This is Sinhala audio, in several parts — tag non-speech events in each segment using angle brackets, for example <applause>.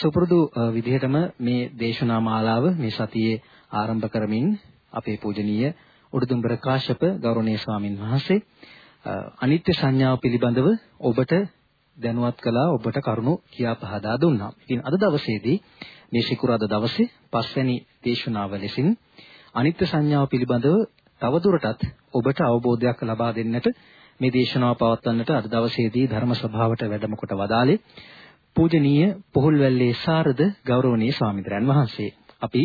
සුපුරුදු විදිහටම මේ දේශනා මාලාව මේ සතියේ ආරම්භ කරමින් අපේ පූජනීය උඩුදුම්බර කාශ්‍යප ගෞරවනීය ස්වාමින් වහන්සේ අනිත්‍ය සංඥාව පිළිබඳව ඔබට දැනුවත් කළා ඔබට කරුණු කියා පහදා දුන්නා. ඉතින් අද දවසේදී මේ ශිකුරාදා දවසේ පස්වැනි දේශනාව ලෙසින් අනිත්‍ය සංඥාව පිළිබඳව තවදුරටත් ඔබට අවබෝධයක් ලබා දෙන්නට මේ දේශනාව පවත්වන්නට අද දවසේදී ධර්ම සභාවට වැඩම කොට වදාළේ පූජනීය පොහුල්වැල්ලේ සාරද ගෞරවනීය ස්වාමීන් වහන්සේ. අපි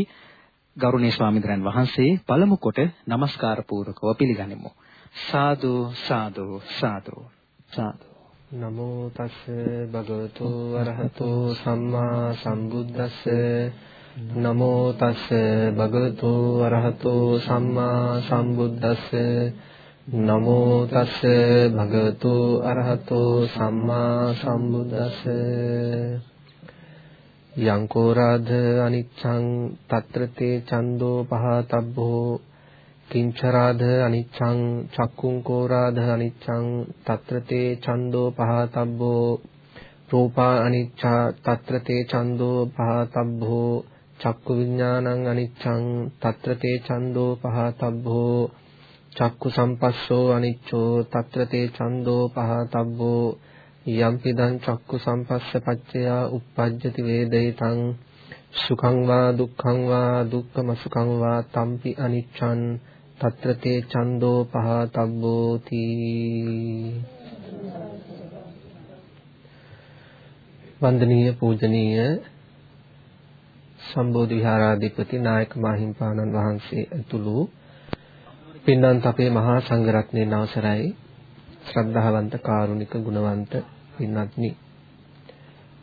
ගෞරවනීය ස්වාමීන් වහන්සේ පළමු කොට নমස්කාර පූර්වකව පිළිගනිමු. සාදු සාදු සාදු සාදු නමෝ තස් භගවතු වරහතෝ සම්මා සම්බුද්දස්ස නමෝ තස් භගවතු වරහතෝ සම්මා සම්බුද්දස්ස නමෝ තස් භගවතු අරහතෝ සම්මා සම්බුද්දස්ස. යංකෝ රාධ අනිච්ඡං తත්‍රතේ චන්தோ පහතබ්බෝ. කිංච රාධ අනිච්ඡං චක්කුං කෝ රාධ අනිච්ඡං తත්‍රතේ චන්தோ පහතබ්බෝ. රූපා අනිච්ඡා తත්‍රතේ චන්தோ පහතබ්බෝ. චක්කු විඥානං අනිච්ඡං తත්‍රතේ චන්தோ පහතබ්බෝ. චක්කු සම්පස්සෝ අනිච්චෝ తත්‍ර තේ චන්தோ පහතබ්බෝ යම්පිදං චක්කු සම්පස්ස පච්චයා uppajjati වේදිතං සුඛං වා දුක්ඛං වා දුක්ඛම සුඛං වා තම්පි අනිච්ඡන් తත්‍ර තේ චන්தோ පහතබ්බෝ තී වන්දනීය පූජනීය සම්බෝධි විහාරාධිපති නායක මාහිම්පාණන් වහන්සේ ඇතුළු පින්නන්ත අපේ මහා සංඝරත්නයේ අවසරයි ශ්‍රද්ධාවන්ත කාරුණික ගුණවන්ත පින්වත්නි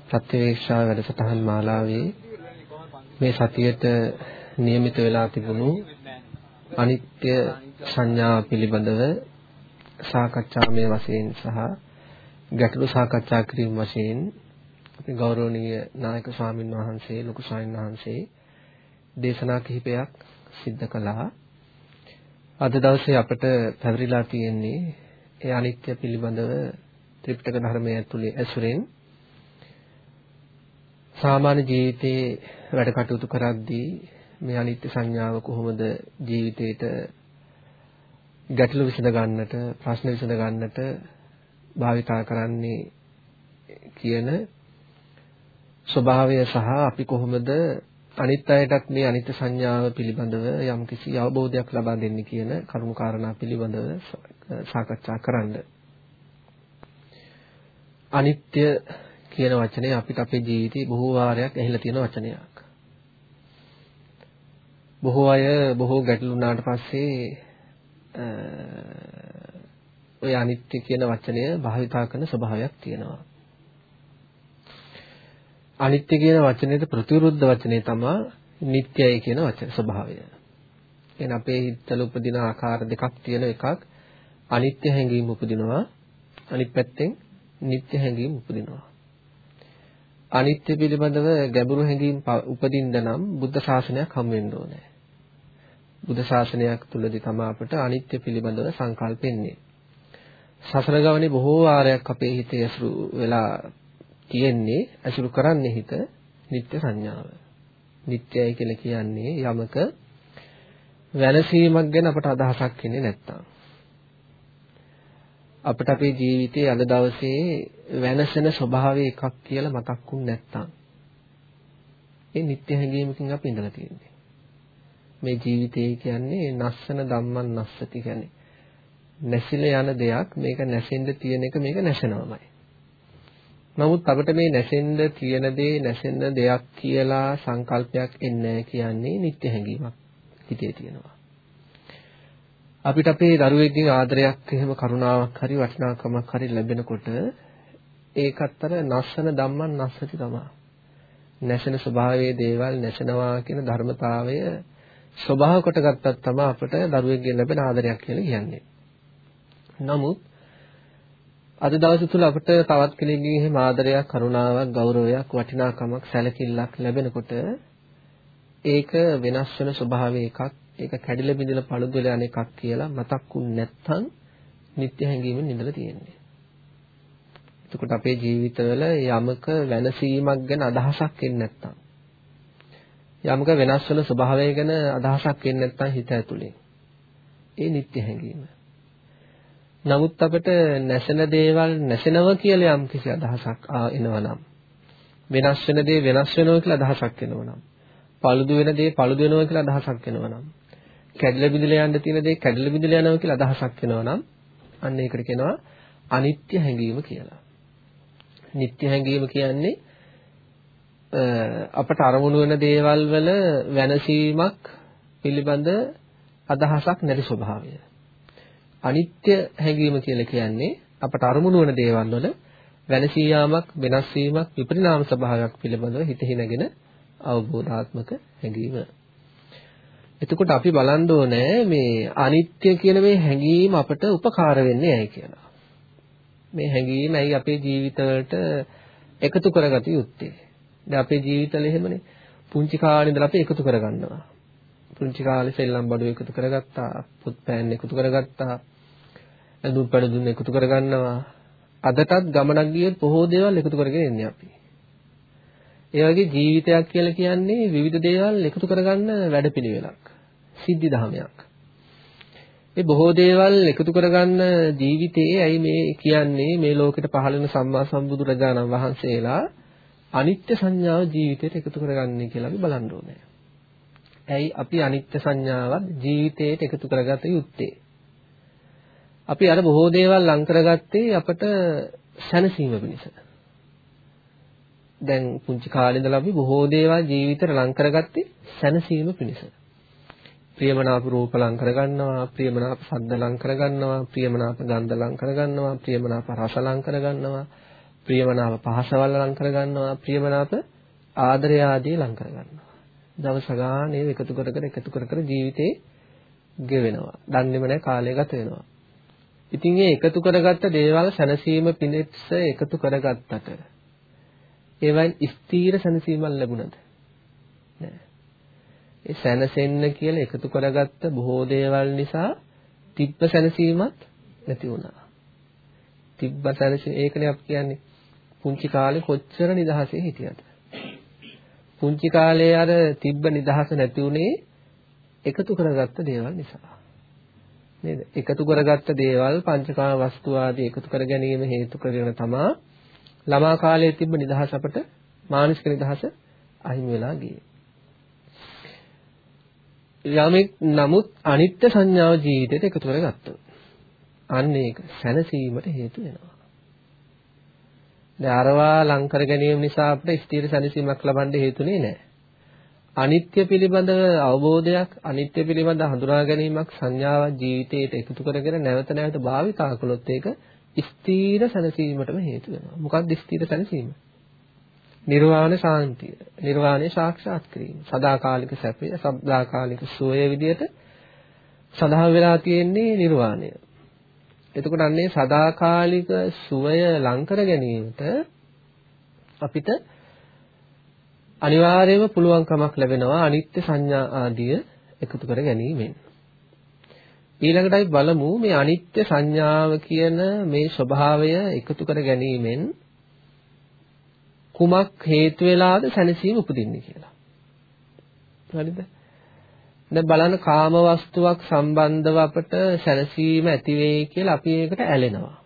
ප්‍රත්‍යවේක්ෂා වැඩසටහන් මාලාවේ මේ සතියට નિયમિત වෙලා තිබුණු අනිත්‍ය සංඥා පිළිබඳව සාකච්ඡාමය වශයෙන් සහ ගැටළු සාකච්ඡා කිරීම වශයෙන් අපි ගෞරවනීය නායක ස්වාමින් වහන්සේ ලොකු ස්වාමීන් වහන්සේ දේශනා කිහිපයක් සිද්ධ කළා අද දවසේ අපට පැවරිලා තියෙන්නේ ඒ අනිත්‍ය පිළිබඳව ත්‍රිපිටක ධර්මයේ ඇතුලේ ඇසුරෙන් සාමාන්‍ය ජීවිතේ වැඩ කටයුතු කරද්දී මේ අනිත්‍ය සංඥාව කොහොමද ජීවිතේට ගැටලු විසඳ ගන්නට ප්‍රශ්න විසඳ ගන්නට භාවිතා කරන්නේ කියන ස්වභාවය සහ අපි කොහොමද අනිත් අයටත් මේ අනිත්‍ය සංඥාව පිළිබඳව යම්කිසි අවබෝධයක් ලබා දෙන්න කියන කරුණු කාරණා පිළිබඳව සාකච්ඡා කරන්න. අනිත්‍ය කියන වචනේ අපිට අපේ ජීවිතේ බොහෝ වාරයක් ඇහිලා තියෙන වචනයක්. බොහෝ අය බොහෝ ගැටලු වුණාට පස්සේ ඔය අනිත්‍ය කියන වචනය භාවිතා කරන ස්වභාවයක් තියෙනවා. අනිත්‍ය කියන වචනයට ප්‍රතිවිරුද්ධ වචනේ තමයි නිට්ටයයි කියන වචන ස්වභාවය. එහෙනම් අපේ හිතවල උපදින ආකාර දෙකක් තියෙන එකක් අනිත්‍ය හැඟීම උපදිනවා අනිත් පැත්තෙන් නිට්ටය හැඟීම උපදිනවා. අනිත්‍ය පිළිබඳව ගැඹුරු හැඟීම් උපදින්න නම් බුද්ධ ශාසනයක් හම් වෙන්න ඕනේ. බුද්ධ ශාසනයක් තුලදී තමයි අපට අනිත්‍ය පිළිබඳව සංකල්පෙන්නේ. සසර ගමනේ බොහෝ වාරයක් අපේ හිතේ ඇසුරු වෙලා තියෙන්නේ අසුරු කරන්නේ හිත නිත්‍ය සංඥාව. නිත්‍යයි කියලා කියන්නේ යමක වෙනසීමක් ගැන අපට අදහසක් ඉන්නේ නැත්තම්. අපිට අපේ ජීවිතයේ අද දවසේ වෙනසෙන ස්වභාවය එකක් කියලා මතක්ුන් නැත්තම්. ඒ නිත්‍ය හැඟීමකින් අපි ඉඳලා තියෙන්නේ. මේ ජීවිතය කියන්නේ නස්සන ධම්මං නස්සති කියන්නේ. නැසිලා යන දෙයක් මේක නැසෙන්න තියෙන එක මේක නැසෙනවමයි. නමුත් අපිට මේ නැසෙන්න තියෙන දේ නැසෙන්න දෙයක් කියලා සංකල්පයක් එන්නේ කියන්නේ නිත්‍ය හැඟීමක් හිතේ තියෙනවා. අපිට අපේ දරුවෙක්ගෙන් ආදරයක් එහෙම කරුණාවක් හරි වටිනාකමක් හරි ලැබෙනකොට ඒකත් අර නස්සන ධම්මං නස්සති තමයි. නැසෙන ස්වභාවයේ දේවල් නැසෙනවා කියන ධර්මතාවය ස්වභාව කොට ගත්තත් තමයි අපිට දරුවෙක්ගෙන් ලැබෙන ආදරයක් කියලා කියන්නේ. නමුත් අද දවස තුල අපිට තවත් කෙනෙක්ගෙන් එහෙම ආදරයක්, කරුණාවක්, ගෞරවයක්, වටිනාකමක්, සැලකිල්ලක් ලැබෙනකොට ඒක වෙනස් වෙන ස්වභාවය එකක්. ඒක කැඩිලා බිඳිලා පළුදු වෙලා යන එකක් කියලා මතක්ුන් නැත්තම් නිත්‍ය හැඟීමෙන් ඉඳලා තියෙන්නේ. එතකොට අපේ ජීවිතවල යමක වෙනසීමක් ගැන අදහසක් එන්නේ නැත්තම් යමක වෙනස් වෙන ස්වභාවය ගැන අදහසක් එන්නේ නැත්තම් හිත ඇතුලේ ඒ නිත්‍ය හැඟීම. නමුත් අපිට නැසෙන දේවල් නැසෙනවා කියලා යම් කිසි අදහසක් එනවනම් වෙනස් වෙන දේ වෙනස් වෙනවා කියලා අදහසක් එනවනම් paludu වෙන දේ paludu වෙනවා කියලා අදහසක් එනවනම් කැඩිලා බිඳලා යන්න තියෙන දේ කැඩිලා බිඳලා යනවා කියලා අදහසක් එනවනම් අන්න ඒකට කියනවා අනිත්‍ය හැඟීම කියලා. නිත්‍ය හැඟීම කියන්නේ අපට අරමුණු වෙන දේවල් වල වෙනසීමක් පිළිබඳ අදහසක් නැති ස්වභාවය. අනිත්‍ය හැඟීම කියලා කියන්නේ අපට අරමුණු වෙන දේවල් වල වෙනසී යාමක්, වෙනස් වීමක්, විපරිණාම ස්වභාවයක් පිළිබඳව හිතෙහි නැගෙන අවබෝධාත්මක හැඟීම. එතකොට අපි බලන්න ඕනේ මේ අනිත්‍ය කියන මේ හැඟීම අපට උපකාර වෙන්නේ ඇයි කියලා. මේ හැඟීම ඇයි අපේ ජීවිතවලට එකතු කරගත යුත්තේ? දැන් අපේ ජීවිතවල එහෙමනේ පුංචි කාලේ ඉඳලා අපි එකතු කරගන්නවා. පුංචි කාලේ සෙල්ලම් බඩු එකතු කරගත්තා, පුත් පෑන් එකතු කරගත්තා, ඇඳුම් පැළඳුම් එකතු කරගන්නවා. අදටත් ගමනක් ගියොත් බොහෝ දේවල් එකතු කරගෙන ඉන්නේ අපි. ඒ වගේ ජීවිතයක් කියලා කියන්නේ විවිධ දේවල් එකතු කරගන්න වැඩපිළිවෙලක්. සිද්ධි ධමයක්. මේ බොහෝ දේවල් එකතු කරගන්න ජීවිතයේ ඇයි මේ කියන්නේ මේ ලෝකෙට පහළ වෙන සම්මා සම්බුදු රජාණන් වහන්සේලා අනිත්‍ය සංඥාව ජීවිතයට එකතු කරගන්නේ කියලා අපි බලන්න ඕනේ. ඇයි අපි අනිත්‍ය සංඥාවත් ජීවිතයට එකතු කරගත යුත්තේ? අපි අර බොහෝ දේවල් ලං කරගත්තේ අපට සැනසීම පිණිස. දැන් පුංචි කාලේ ඉඳලා අපි බොහෝ දේවල් ජීවිතේට ලං කරගත්තේ සැනසීම පිණිස. ප්‍රියමනාප රූප ලං කරගන්නවා, ප්‍රියමනාප ශබ්ද ලං කරගන්නවා, ප්‍රියමනාප ගන්ධ ලං කරගන්නවා, ප්‍රියමනාප රස ලං කරගන්නවා, ප්‍රියමනාප පහසවල් ලං කරගන්නවා, ප්‍රියමනාප ආදරය ආදී ලං කරගන්නවා. දවස ගානේ එකතු කර කර එකතු කර කර ජීවිතේ ගෙවෙනවා. දන්නේම නැහැ කාලය ගත වෙනවා. ඉතින් මේ එකතු කරගත්ත දේවල් සැනසීම පිණිස එකතු කරගත්තට ඒවෙන් ස්ථීර සැනසීමක් ලැබුණද? නෑ. ඒ සැනසෙන්න කියලා එකතු කරගත්ත බොහෝ දේවල් නිසා තිබ්බ සැනසීමක් නැති වුණා. තිබ්බ සැනසීම ඒකනේ අපි කියන්නේ පුංචි කාලේ කොච්චර නිදහසේ හිටියද? පුංචි කාලේ අර තිබ්බ නිදහස නැති උනේ එකතු කරගත්ත දේවල් නිසා. නේද? එකතු කරගත්ත දේවල් පංචකාම වස්තු ආදී එකතු කර ගැනීම හේතු කරගෙන තමා ළමා කාලයේ තිබ්බ නිදහස අපට මානසික නිදහස අහිමි වෙලා ගියේ. යමෙක් නමුත් අනිත්‍ය සංඥාව ජීවිතයට එකතු කරගත්තොත් අන්න ඒක සැනසීමට හේතු වෙනවා. දැන් අරවා ලං කර ගැනීම නිසා අපිට ස්ථිර සැනසීමක් ලබන්න හේතුනේ නැහැ. අනිත්‍ය පිළිබඳව අවබෝධයක් අනිත්‍ය පිළිබඳ හඳුනා ගැනීමක් සංඥාවක් ජීවිතයට එකතු කරගෙන නැවත නැවත භාවිතා කළොත් ඒක ස්ථීර සැනසීමටම හේතු වෙනවා. මොකක්ද ස්ථීර සැනසීම? නිර්වාණ ශාන්තිය. නිර්වාණය සාක්ෂාත් කිරීම. සදාකාලික සැපය, සදාකාලික සුවය විදියට සඳහන් වෙලා තියෙන්නේ නිර්වාණය. එතකොට අන්නේ සදාකාලික සුවය ලං කර ගැනීමට අපිට අනිවාර්යයෙන්ම පුළුවන්කමක් ලැබෙනවා අනිත්‍ය සංඥා ආදිය එකතු කර ගැනීමෙන්. ඊළඟට අපි බලමු මේ අනිත්‍ය සංඥාව කියන මේ ස්වභාවය එකතු කර ගැනීමෙන් කුමක් හේතු වෙලාද සැනසීම උපදින්නේ කියලා. හරිද? දැන් බලන්න කාම වස්තුවක් සම්බන්ධව අපට සැනසීම ඇති වෙයි කියලා අපි ඒකට ඇලෙනවා.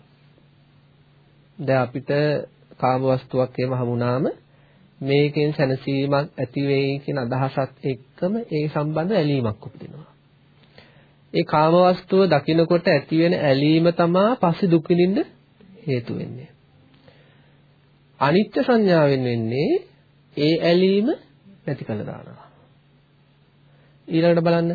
දැන් අපිට කාම වස්තුවක් එහෙම හමුනාම මේකෙන් සැනසීමක් ඇති වෙයි කියන අදහසත් එක්කම ඒ සම්බන්ධ ඇලීමක් උපදිනවා. ඒ කාමවස්තුව දකිනකොට ඇති වෙන ඇලීම තමා පස්සේ දුක් විඳින්න හේතු වෙන්නේ. අනිත්‍ය සංඥාවෙන් වෙන්නේ ඒ ඇලීම නැති කළ දානවා. ඊළඟට බලන්න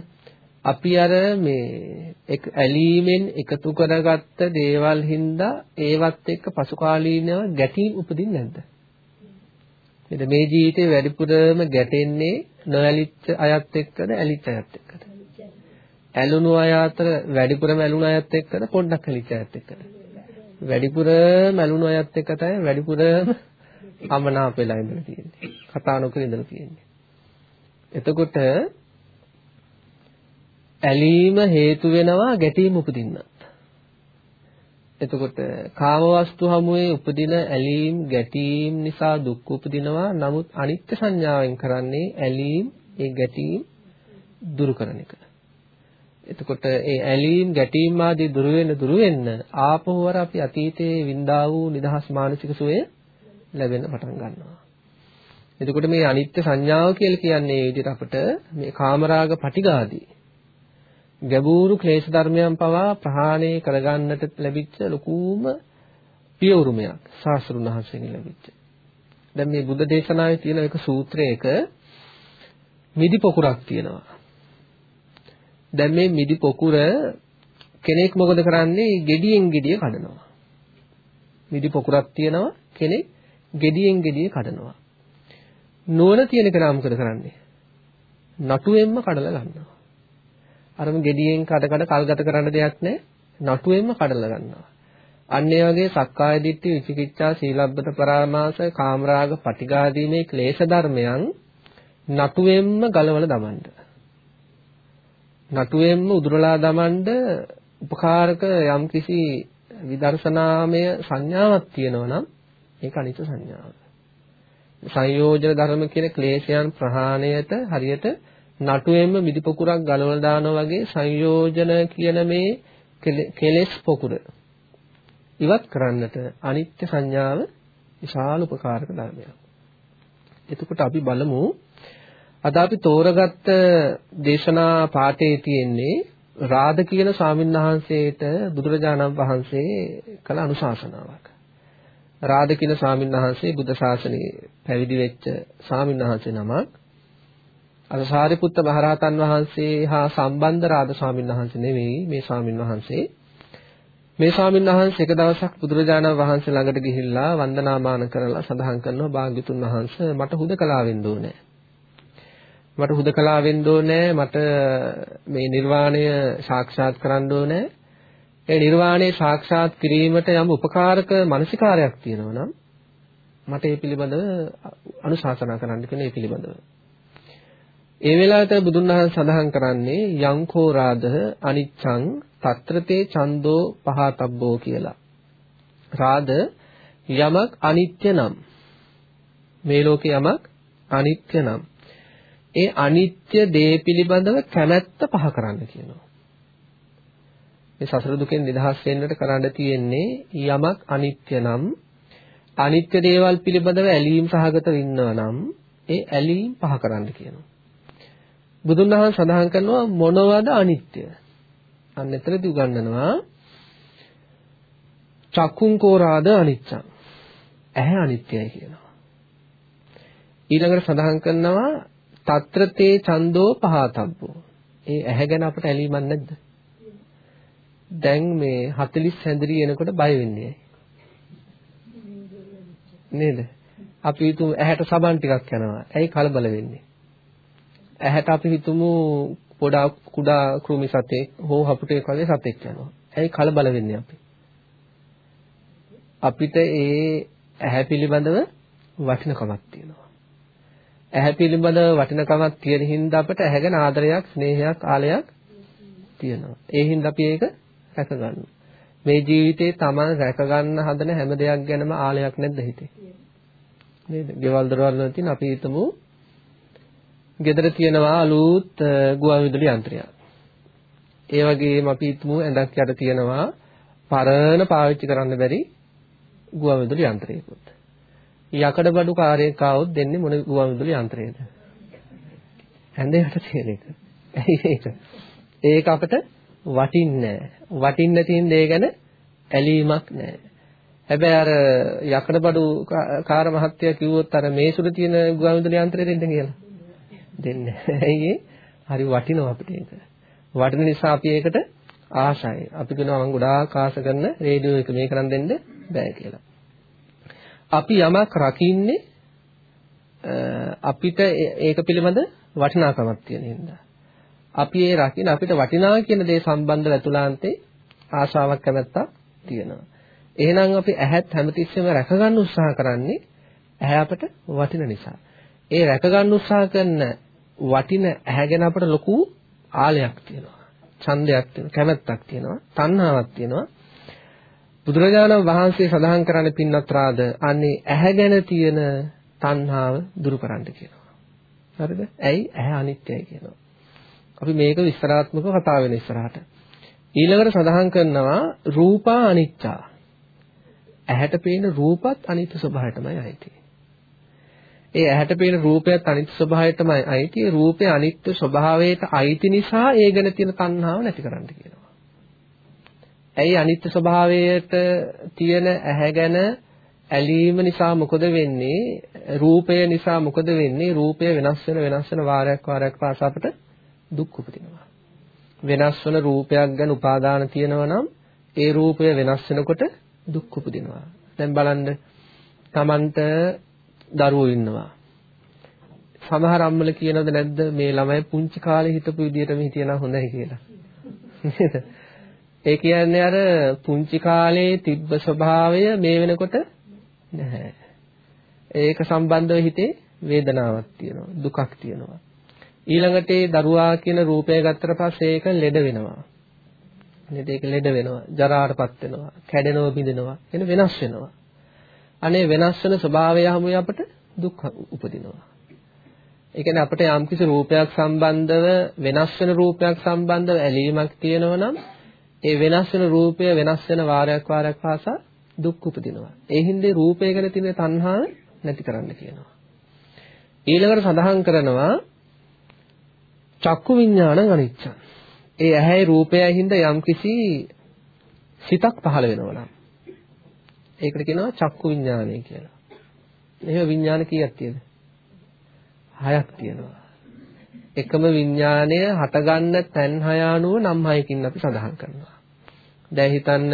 අපි අර මේ එක ඇලීමෙන් එකතු කරගත්ත දේවල් හින්දා ඒවත් එක්ක පසුකාලීනව ගැටීම් උපදින්නේ නැද්ද? නේද මේ ජීවිතේ වැඩිපුරම ගැටෙන්නේ නොඇලිච්ච අයත් එක්කද ඇලිච්ච අයත් එක්කද? ඇලුණු අය අතර වැඩිපුරම ඇලුණු අයත් එක්කද පොඩ්ඩක් ඇලිච්ච අයත් එක්කද? වැඩිපුරම ඇලුණු අයත් එක්ක තමයි වැඩිපුරම අමනාප වෙලා ඉඳලා තියෙන්නේ. කතා නොකර ඉඳලා තියෙන්නේ. එතකොට ඇලීම හේතු වෙනවා ගැටීම උපදින්නත්. එතකොට කාම වස්තු හමුවේ උපදින ඇලීම් ගැටීම් නිසා දුක් උපදිනවා. නමුත් අනිත්‍ය සංඥාවෙන් කරන්නේ ඇලීම් ඒ ගැටීම් දුරු කරන එක. එතකොට ඒ ඇලීම් ගැටීම් ආදී දුරු වෙන දුරු වෙන්න ආපහුවර අපි අතීතයේ වින්දා වූ නිදහස් මානසික සුවය ලැබෙන්න පටන් ගන්නවා. එතකොට මේ අනිත්‍ය සංඥාව කියලා කියන්නේ මේ විදිහට අපිට මේ කාමරාග පටිඝාදී ගැඹුරු ක්ලේශ ධර්මයන් පවා ප්‍රහාණය කරගන්නට ලැබිච්ච ලකූම පියවුරුමයක් සාස්ෘණ වහන්සේගෙන් ලැබිච්ච. දැන් මේ බුද්ධ දේශනාවේ තියෙන එක සූත්‍රයක මිදි පොකුරක් තියෙනවා. දැන් මේ මිදි පොකුර කෙනෙක් මොකද කරන්නේ? gediyen gediye කඩනවා. මිදි පොකුරක් තියෙනවා කෙනෙක් gediyen gediye කඩනවා. නුවණ තියෙන කෙනා මොකද කරන්නේ? නටුවෙන්ම කඩලා ගන්නවා. අරම gediyen කඩ කඩ කල්ගත කරන්න දෙයක් නැහැ. නටුවෙන්ම කඩලා ගන්නවා. අන්න ඒ වගේ සක්කාය දිට්ඨි විචිකිච්ඡා සීලබ්බත පරාමාස කාමරාග පටිඝාදී මේ ක්ලේශ ධර්මයන් නටුවෙන්ම ගලවලා දමන්න. නටුවෙන්ම උදුරලා දමන්න උපකාරක යම්කිසි විදර්ශනාමය සංඥාවක් තියෙනවා නම් ඒක අනිත්‍ය සංඥාව. සංයෝජන ධර්ම කියන ක්ලේශයන් ප්‍රහාණයට හරියට නටුවෙන්ම මිදි පොකුරක් ගලවලා දානවා වගේ සංයෝජන කියන මේ කෙලෙස් පොකුර ඉවත් කරන්නට අනිත්‍ය සංඥාව විශාල උපකාරක ධර්මයක්. එතකොට අපි බලමු අද අපි තෝරගත්ත දේශනා පාඩේ තියෙන්නේ රාද කියන ස්වාමින්වහන්සේට බුදුරජාණන් වහන්සේ කළ අනුශාසනාවක්. රාද කියන ස්වාමින්වහන්සේ බුද්ධ ශාසනයේ පැවිදි වෙච්ච ස්වාමින්වහන්සේ නමක්. අර සාරිපුත්ත මහරහතන් වහන්සේ හා සම්බන්ධ රාද ස්වාමින්වහන්සේ නෙවෙයි මේ ස්වාමින්වහන්සේ. මේ ස්වාමින්වහන්සේ එක දවසක් බුදුරජාණන් වහන්සේ ළඟට ගිහිල්ලා වන්දනාමාන කරලා සඳහන් කරනවා භාග්‍යතුන් වහන්සේ මට හුදකලා වෙන්න ඕනේ. මට හුදකලා වෙන්න ඕනේ මට මේ නිර්වාණය සාක්ෂාත් කරන්න ඕනේ ඒ නිර්වාණය සාක්ෂාත් කිරීමට යම් උපකාරක මානසිකාරයක් තියෙනවා නම් මට ඒ පිළිබඳව අනුශාසනා කරන්න කියන ඒ පිළිබඳව ඒ වෙලාවට බුදුන් වහන්සේ සඳහන් කරන්නේ යංකෝ රාධ අනිච්ඡං తත්‍රතේ ඡන්தோ පහතබ්බෝ කියලා රාධ යමක් අනිත්‍ය නම් මේ ලෝකේ යමක් අනිත්‍ය නම් ඒ අනිත්‍ය දේ පිළිබඳව කැමැත්ත පහ කරන්න කියනවා. මේ සසර දුකෙන් නිදහස් වෙන්නට කරන්න තියෙන්නේ යමක් අනිත්‍ය නම් අනිත්‍ය දේවල් පිළිබඳව ඇලීම් සහගතව ඉන්නවා නම් ඒ ඇලීම් පහ කරන්න කියනවා. බුදුන් වහන්සේ සඳහන් කරනවා මොනවද අනිත්‍ය? අන්න එතරදී උගන්වනවා චක්කුං කෝරාද අනිච්චං. ඇහැ අනිත්‍යයි කියනවා. ඊළඟට සඳහන් කරනවා తත්‍රතේ ඡන්தோ පහතබ්බෝ. ඒ ඇහැ ගැන අපට ඇලීමක් නැද්ද? දැන් මේ 40 හැඳරි එනකොට බය වෙන්නේ නේද? අපි හිතමු ඇහැට සබන් ටිකක් යනවා. ඇයි කලබල වෙන්නේ? ඇහැට අපි හිතමු පොඩා කුඩා කෘමි සතෙක් හෝ හපුටෙක් වගේ සතෙක් යනවා. ඇයි කලබල වෙන්නේ අපි? අපිට ඒ ඇහැ පිළිබඳව වටිනකමක් තියෙනවා. ඇහැ පිළිබඳව වටිනකමක් තියෙන හින්දා අපට ඇහැ ගැන ආදරයක්, ස්නේහයක්, ආලයක් තියෙනවා. ඒ හින්දා අපි ඒක රැකගන්නවා. මේ ජීවිතේ Taman රැකගන්න හදන හැම දෙයක් ගැනම ආලයක් නැද්ද හිතේ? නේද? ගෙවල් දොරවල් වල තියෙන අපි හිතමු ගෙදර තියෙනවා අලුත් ගුවන් විදුලි යන්ත්‍රයක්. ඒ වගේම අපි හිතමු ඇඳක් යට තියෙනවා පරණ පාවිච්චි කරන්න බැරි ගුවන් විදුලි යන්ත්‍රයකුත්. යකඩ බඩු කාර්යයක් ආවොත් දෙන්නේ මොන ගුවන් විදුලි යන්ත්‍රයේද? ඇඳ යට තියෙන එක. ඇයි ඒක? ඒක අපිට වටින්නේ නැහැ. වටින්න තියෙන දේ ගැන ඇලීමක් නැහැ. හැබැයි අර යකඩ බඩු කාර්ය මහත්තයා කිව්වොත් අර මේසුර තියෙන ගුවන් විදුලි යන්ත්‍රය දෙන්න කියලා. දෙන්නේ නැහැ. <laughs> හරි වටිනවා අපිට ඒක. වටින නිසා අපි ඒකට ආශයි. අපි කියනවා මම ගොඩාක් ආස කරන රේඩියෝ එක මේ කරන් දෙන්න බෑ කියලා. අපි යමක් රකින්නේ අපිට ඒක පිළිබඳ වටිනාකමක් තියෙන හින්දා. අපි ඒ රකින්න අපිට වටිනා කියන දේ සම්බන්ධව ඇතුළාන්තේ ආශාවක් කැමැත්තක් තියෙනවා. එහෙනම් අපි ඇහත් හැමතිස්සෙම රැකගන්න උත්සාහ කරන්නේ ඇහැ අපට වටින නිසා. ඒ රැකගන්න උත්සාහ කරන වටින ඇහැ ගැන අපට ලොකු ආලයක් තියෙනවා. ඡන්දයක් තියෙනවා, කැමැත්තක් තියෙනවා, තණ්හාවක් තියෙනවා. බුදුරජාණන් වහන්සේ සඳහන් කරන්නේ පින්වත් රාද අන්නේ ඇහැ ගැන තියෙන තණ්හාව දුරු කරන්න කියනවා. හරිද? ඇයි? ඇහැ අනිත්‍යයි කියනවා. අපි මේක විස්තරාත්මකව කතා වෙන ඉස්සරහට. ඊළඟට සඳහන් කරනවා රූපා අනිච්චා. ඇහැට පේන රූපත් අනිත්‍ය ස්වභාවයටමයි අයිති. ඒ ඇහැට පේන රූපයත් අනිත්‍ය ස්වභාවයටමයි අයිති. රූපේ අනිත්‍ය ස්වභාවයට අයිති නිසා ඒ ගැන තියෙන තණ්හාව නැති කරන්න කියනවා. ඇයි අනිත්‍ය ස්වභාවයට තියෙන ඇහැ ගැන ඇලීම නිසා මොකද වෙන්නේ? රූපය නිසා මොකද වෙන්නේ? රූපය වෙනස් වෙන වෙනස් වෙන වාරයක් වාරයක් පාසා අපට දුක් උපදිනවා. වෙනස් වෙන රූපයක් ගැන උපාදාන තියෙනවා නම් ඒ රූපය වෙනස් වෙනකොට දුක් උපදිනවා. දැන් බලන්න Tamanට දරුවෝ ඉන්නවා. සමහර අම්මල කියනවද නැද්ද මේ ළමයි පුංචි කාලේ හිටපු විදිහටම හිටියනම් හොඳයි කියලා. නේද? ඒ කියන්නේ අර පුංචි කාලේ තිබ්බ ස්වභාවය මේ වෙනකොට නැහැ. ඒක සම්බන්ධව හිතේ වේදනාවක් තියෙනවා, දුකක් තියෙනවා. ඊළඟට ඒ දරුවා කියන රූපය ගත්තට පස්සේ ඒක ලෙඩ වෙනවා. නේද? ඒක ලෙඩ වෙනවා, ජරාටපත් වෙනවා, කැඩෙනවා, බිඳෙනවා, එන වෙනස් වෙනවා. අනේ වෙනස් වෙන ස්වභාවය හැමුවේ අපට දුක් උපදිනවා. ඒ කියන්නේ අපිට යම්කිසි රූපයක් සම්බන්ධව වෙනස් වෙන රූපයක් සම්බන්ධව ඇලීමක් තියෙනවා නම් ඒ වෙනස් වෙන රූපය වෙනස් වෙන වාරයක් වාරයක් පාසා දුක් උපදිනවා. ඒ හින්දේ රූපය ගැන තියෙන තණ්හාව නැති කරන්න කියනවා. ඊළඟට සඳහන් කරනවා චක්කු විඥාන අනිච්චං. ඒ ඇහැයි රූපයයි හින්දා යම්කිසි සිතක් පහළ වෙනවා නම් ඒකට කියනවා චක්කු විඥානය කියලා. එහෙම විඥාන කීයක් තියෙද? හයක් තියෙනවා. එකම විඥානය හටගන්න තැන් හය අනුව නම් හයකින් අපි සඳහන් කරනවා. දැන් හිතන්න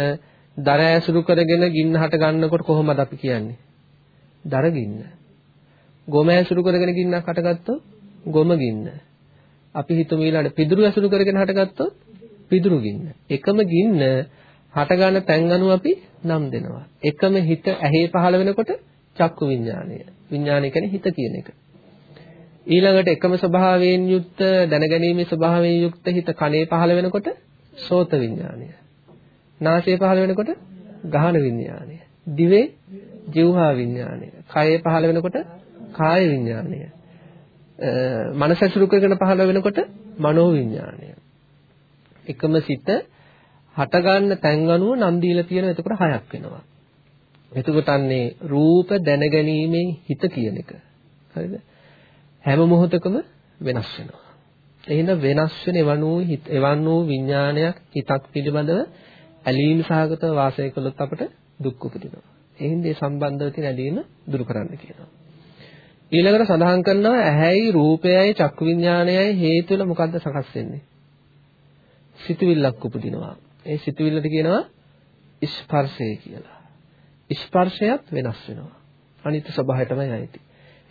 දර ඇසුරු කරගෙන ගින්න හට ගන්නකොට කොහොමද අපි කියන්නේ? දර ගින්න. ගොම ඇසුරු කරගෙන ගින්නක් හටගත්තොත් ගොම ගින්න. අපි හිතමු ඊළඟට පිදුරු ඇසුරු කරගෙන හටගත්තොත් පිදුරු ගින්න. එකම ගින්න හට ගන්න තැන් අනුව අපි නම් දෙනවා. එකම හිත ඇහි පහළ වෙනකොට චක්කු විඥානය. විඥානය කියන්නේ හිත කියන එක. ඊළඟට එකම ස්වභාවයෙන් යුක්ත දැනගැනීමේ ස්වභාවයෙන් යුක්ත හිත කනේ පහළ වෙනකොට සෝත විඥානය. නාසයේ පහළ වෙනකොට ගහන විඥානය. දිවේ ජීවහා විඥානය. කයේ පහළ වෙනකොට කාය විඥානය. මනස ඇසුරු කරගෙන පහළ වෙනකොට මනෝ විඥානය. එකම සිත හට ගන්න තැන් අනුව නම් දීලා තියෙන එතකොට හයක් වෙනවා. එතකොට අන්නේ රූප දැනගැනීමේ හිත කියන එක. හරිද? හැම මොහොතකම වෙනස් වෙනවා. එහෙනම් වෙනස් වෙන එවන් වූ එවන් වූ විඥානයක් හිතක් පිළිබඳව ඇලීම් සහගතව වාසය කළොත් අපට දුක් උපදිනවා. එහෙනම් මේ සම්බන්ධව තියෙන ඇලීම දුරු කරන්න කියනවා. ඊළඟට සඳහන් කරනවා ඇහැයි රූපයයි චක්කු විඥානයයි හේතු වෙන මොකද්ද සකස් වෙන්නේ? සිතුවිල්ලක් උපදිනවා. ඒ සිතුවිල්ලට කියනවා ස්පර්ශය කියලා. ස්පර්ශයත් වෙනස් වෙනවා. අනිත්‍ය ස්වභාවයටමයි ඇති.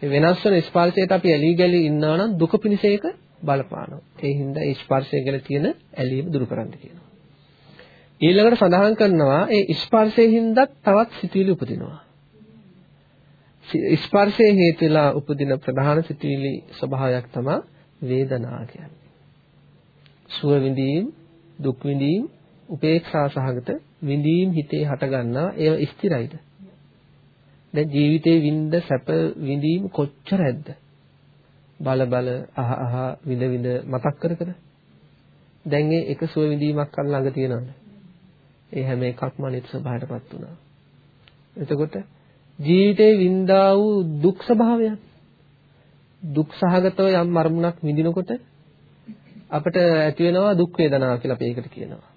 මේ වෙනස් වෙන ස්පර්ශයට අපි ඇලී ගලී ඉන්නවා නම් දුක පිණිස ඒක බලපානවා. ඒ හින්දා ඒ ස්පර්ශය ගැන තියෙන ඇලීම දුරු කරන්න කියනවා. ඊළඟට සඳහන් කරනවා ඒ ස්පර්ශයෙන් හින්දා තවත් සිතුවිලි උපදිනවා. ස්පර්ශයේ හේතුලා උපදින ප්‍රධාන සිතුවිලි ස්වභාවයක් තමයි වේදනා කියන්නේ. සුව විඳීම්, දුක් විඳීම්, උපේක්ෂා සහගත විඳීම් හිතේ හට ගන්නා ඒව ස්ථිරයිද? දැන් ජීවිතේ විඳ සැප විඳීම කොච්චර ඇද්ද? බල බල අහ අහ විඳ විඳ මතක් කර කර දැන් මේ එක සුව විඳීමක් අර ළඟ තියෙනවද? ඒ හැම එකක්ම අනිත් ස්වභාවයටපත් වුණා. එතකොට ජීවිතේ වින්දා වූ දුක් ස්වභාවයන් දුක් සහගතව යම් මරමුණක් විඳිනකොට අපිට ඇති වෙනවා දුක් වේදනා කියලා අපි ඒකට කියනවා.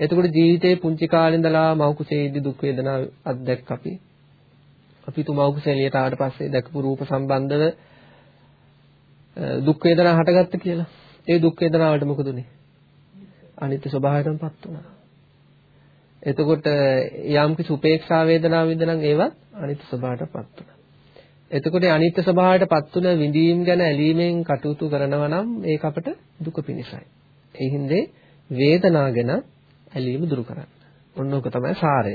එතකොට ජීවිතේ පුංචි කාලේ ඉඳලා මව් කුසේ ඉදි දුක් වේදනා අත්දැක්ක අපි. අපි තු මව් කුසේ එළියට ආවට පස්සේ දැකපු රූප සම්බන්ධව දුක් වේදනා හටගත්ත කියලා. ඒ දුක් වේදනාවට මොකද උනේ? අනිත්‍ය ස්වභාවයටමපත් වුණා. එතකොට යම් කිසි උපේක්ෂා වේදනාව විඳනනම් ඒවත් අනිත්‍ය ස්වභාවයටපත් වුණා. එතකොට අනිත්‍ය ස්වභාවයටපත් වුණ විඳීම් ගැන ඇලීමෙන් කටයුතු කරනවා නම් ඒක අපට දුක පිණිසයි. ඒ හින්දේ වේදනා ගැන ඇලීම දුරු කරන්න. ඔන්න ඔක තමයි සාරය.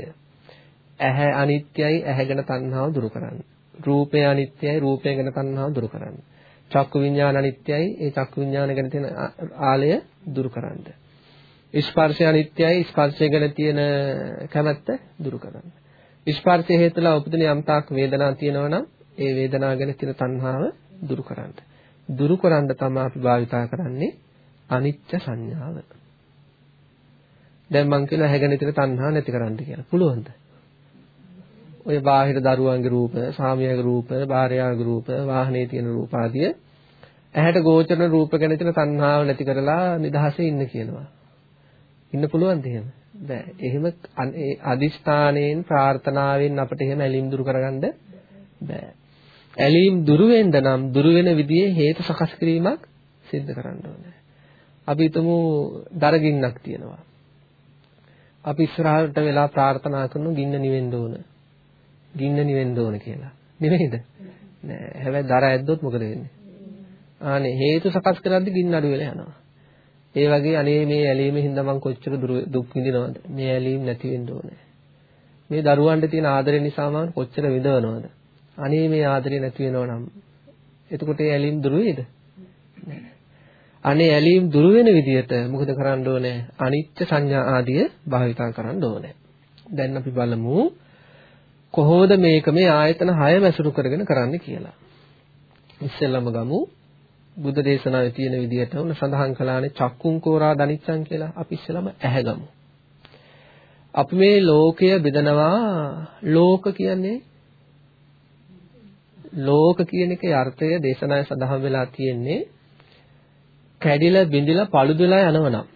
ඇහැ අනිත්‍යයි ඇහැ ගැන තණ්හාව දුරු කරන්න. රූපය අනිත්‍යයි රූපය ගැන තණ්හාව දුරු කරන්න. චක්කු විඤ්ඤාණ අනිත්‍යයි ඒ චක්කු විඤ්ඤාණ ගැන තියෙන ආලය දුරු කරන්න. ස්පර්ශය අනිත්‍යයි ස්පර්ශය ගැන තියෙන කැමැත්ත දුරු කරන්න. ස්පර්ශය හේතුලා උපදින යම්තාක් වේදනා තියෙනවා නම් ඒ වේදනාව ගැන තියෙන තණ්හාව දුරු කරන්න. දුරු කරන්න තමයි අපි භාවිතා කරන්නේ අනිච්ච සංඥාව. දැන් මං කියන ඇහැගෙන තියෙන තණ්හා නැති කරන්න කියලා. පුළුවන්ද? ඔය බාහිර දරුවන්ගේ රූප, සාමියාගේ රූප, භාර්යාවගේ රූප, වාහනේ තියෙන රූප ආදිය ඇහැට ගෝචරන රූප ගැන තියෙන තණ්හාව නැති කරලා නිදහසේ ඉන්න කියනවා. ඉන්න පුළුවන්ද එහෙම? බෑ. එහෙම අදිෂ්ඨාණයෙන් ප්‍රාර්ථනාවෙන් අපිට එහෙම ඇලීම් දුරු කරගන්න බෑ. ඇලීම් දුරු වෙන්න නම් දුරු වෙන විදිහේ හේතු සකස් කිරීමක් සිද්ධ කරන්න ඕනේ. අපි හිතමු දරගින්නක් තියෙනවා. අපි ඉස්සරහට වෙලා ප්‍රාර්ථනා කරන ගින්න නිවෙන්න ඕන. ගින්න නිවෙන්න ඕන කියලා. නෙවෙයිද? නෑ. හැබැයි දර ඇද්දොත් මොකද වෙන්නේ? ආනේ හේතු සකස් කරද්දි ගින්න අඩු වෙලා යනවා. ඒ වගේ අනේ මේ ඇලීමේ හින්දා මං කොච්චර දුක් විඳිනවද? මේ ඇලීම නැති වෙන්න ඕනේ. මේ දරුවන්ට තියෙන ආදරය නිසා මම කොච්චර විඳවනවද? අනේ මේ ආදරය නැති වෙනව නම් එතකොට ඒ ඇලීම් දුරු වේද? අනේ ඇලීම් දුරු වෙන විදිහට මොකද කරන්න ඕනේ? අනිත්‍ය සංඥා ආදිය භාවිතා කරන්න ඕනේ. දැන් අපි බලමු කොහොමද මේක මේ ආයතන 6 මැසුරු කරගෙන කරන්න කියලා. ඉස්සෙල්ලම ගමු බුද්ධ දේශනාවේ තියෙන විදිහට උන සඳහන් කළානේ චක්කුං කෝරා දනිච්චං කියලා. අපි ඉස්සෙල්ලම ඇහැගමු. අපි මේ ලෝකය බෙදනවා ලෝක කියන්නේ ලෝක කියන එකේ අර්ථය දේශනාවේ සඳහන් වෙලා තියෙන්නේ කැඩිලා බිඳිලා paluduලා යනවනම්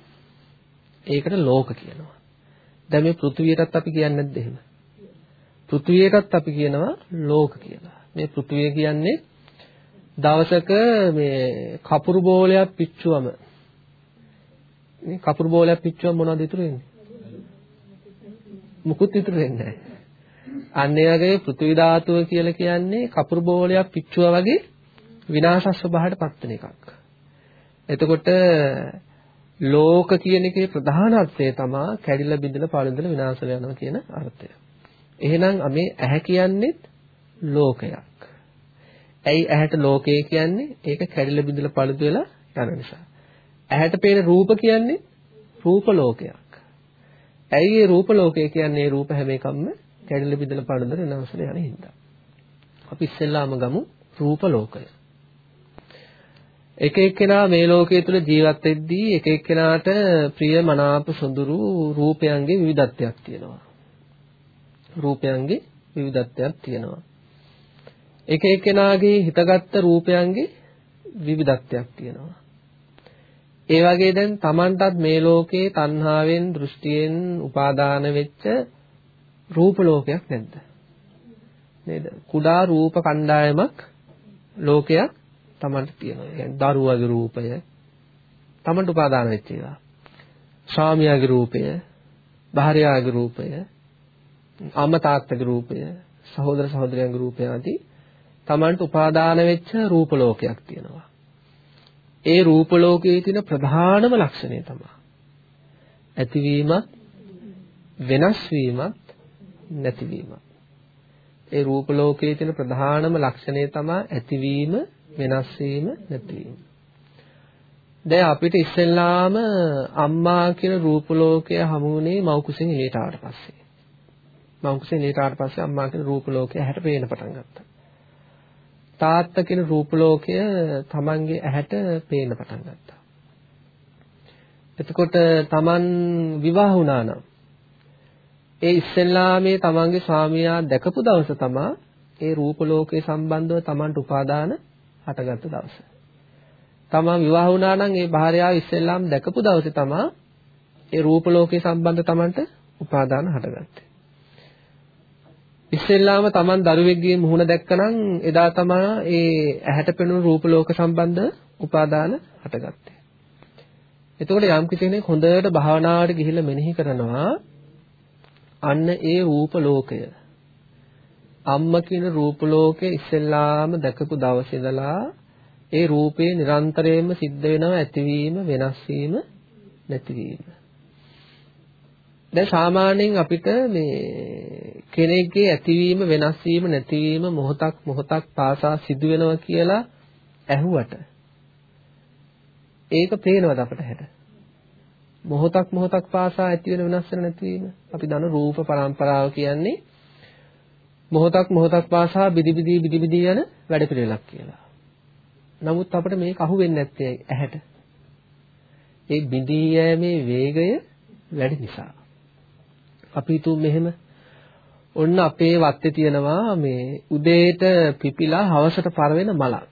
ඒකට ලෝක කියනවා. දැන් මේ පෘථුවියටත් අපි කියන්නේ නැද්ද එහෙම? පෘථුවියටත් අපි කියනවා ලෝක කියලා. මේ පෘථුවිය කියන්නේ දවසක මේ කපුරු බෝලයක් පිච්චුවම මේ කපුරු බෝලයක් පිච්චුවම මොනවද ඉතුරු වෙන්නේ? මුකුත් ඉතුරු වෙන්නේ නැහැ. අන්න ඒ වගේ පෘථිවි ධාතුව කියලා කියන්නේ කපුරු බෝලයක් පිච්චුවා වගේ විනාශ ස්වභාවයට පත් වෙන එකක්. එතකොට ලෝක කියන එකේ ප්‍රධානත්වය තමයි කැඩිලා බිඳලා පාළුඳලා විනාශ වෙනවා කියන අර්ථය. එහෙනම් මේ ඇහැ කියන්නේත් ලෝකයක්. ඇයි ඇහැට ලෝකය කියන්නේ? ඒක කැඩිලා බිඳලා පළුදු වෙලා යන නිසා. ඇහැට පේන රූප කියන්නේ රූප ලෝකයක්. ඇයි ඒ රූප ලෝකය කියන්නේ රූප හැම එකක්ම කැඩිලා බිඳලා පළුදු වෙන අවසර යන හින්දා. අපි ඉස්සෙල්ලාම ගමු රූප ලෝකය. එක එක්කෙනා මේ ලෝකයේ තුල ජීවත් වෙද්දී එක එක්කෙනාට ප්‍රිය මනාප සොඳුරු රූපයන්ගේ විවිධත්වයක් තියෙනවා. රූපයන්ගේ විවිධත්වයක් තියෙනවා. එක එක්කෙනාගේ හිතගත්ත රූපයන්ගේ විවිධත්වයක් තියෙනවා. ඒ වගේ දැන් Tamanටත් මේ ලෝකේ තණ්හාවෙන් දෘෂ්ටියෙන් උපාදාන වෙච්ච රූප ලෝකයක් නැද්ද? නේද? කුඩා රූප කණ්ඩායමක් ලෝකයක් Tamanට තියෙනවා. يعني දරුවගේ රූපය Tamanට උපාදාන වෙච්ච ඒවා. ස්වාමියාගේ රූපය, භාර්යාගේ රූපය, අම්මා තාත්තගේ රූපය, සහෝදර සහෝදරයන්ගේ රූපය ආදී Tamanට උපාදාන වෙච්ච රූප ලෝකයක් තියෙනවා. ඒ රූප ලෝකයේ තියෙන ප්‍රධානම ලක්ෂණය තමයි ඇතිවීමත් වෙනස් වීමත් නැතිවීමත්. ඒ රූප ලෝකයේ තියෙන ප්‍රධානම ලක්ෂණය තමයි ඇතිවීම වෙනස් වීම නැතිවීම. දැන් අපිට ඉස්සෙල්ලාම අම්මා කියන රූප ලෝකය හමු වුණේ මව් කුසෙන් එළියට ආවට පස්සේ. මව් කුසෙන් එළියට ආවට පස්සේ අම්මා කියන රූප ලෝකය හැට පේන්න පටන් ගත්තා. තාත්තා කියන රූප ලෝකය තමන්ගේ ඇහැට පේන්න පටන් ගත්තා. එතකොට තමන් විවාහ වුණා නම් ඒ ඉස්සෙල්ලාමේ තමන්ගේ ස්වාමියා දැකපු දවස තමයි ඒ රූප ලෝකේ සම්බන්ධව තමන්ට උපාදාන හටගත්ත දවස. තමන් විවාහ වුණා නම් ඒ භාර්යාව ඉස්සෙල්ලාම දැකපු දවසේ තමයි ඒ රූප ලෝකේ සම්බන්ධ තමන්ට උපාදාන හටගත්තේ. ඉස්සෙල්ලාම Taman දරුවෙක්ගේ මුහුණ දැක්කනම් එදා තමයි ඒ ඇහැට පෙනුණු රූප ලෝක සම්බන්ධ උපාදාන හටගත්තේ. එතකොට යම් කෙනෙක් හොඳට භාවනාවට ගිහිල්ලා මෙනෙහි කරනවා අන්න ඒ රූප ලෝකය අම්ම කියන රූප ලෝකේ ඉස්සෙල්ලාම දැකපු දවසේ ඉඳලා ඒ රූපේ නිරන්තරයෙන්ම සිද්ධ වෙනවා ඇතිවීම වෙනස් වීම නැතිවීම දැන් සාමාන්‍යයෙන් අපිට මේ කෙනෙක්ගේ ඇතිවීම වෙනස් වීම නැතිවීම මොහොතක් මොහොතක් පාසා සිදු වෙනවා කියලා ඇහුවට ඒක පේනවද අපට හැට මොහොතක් මොහොතක් පාසා ඇති වෙන වෙනස් වෙන නැතිවීම. අපි දන්න රූප පරම්පරාව කියන්නේ මොහොතක් මොහොතක් පාසා බිදි බිදි බිදි බිදි යන වැඩ පිළිවෙලක් කියලා. නමුත් අපිට මේක අහු වෙන්නේ නැත්තේ ඇහැට. ඒ බිඳී යෑමේ වේගය වැඩි නිසා. අපි හිතුව මෙහෙම ඔන්න අපේ වත්තේ තියෙනවා මේ උදේට පිපිලා හවසට පරවෙන මලක්.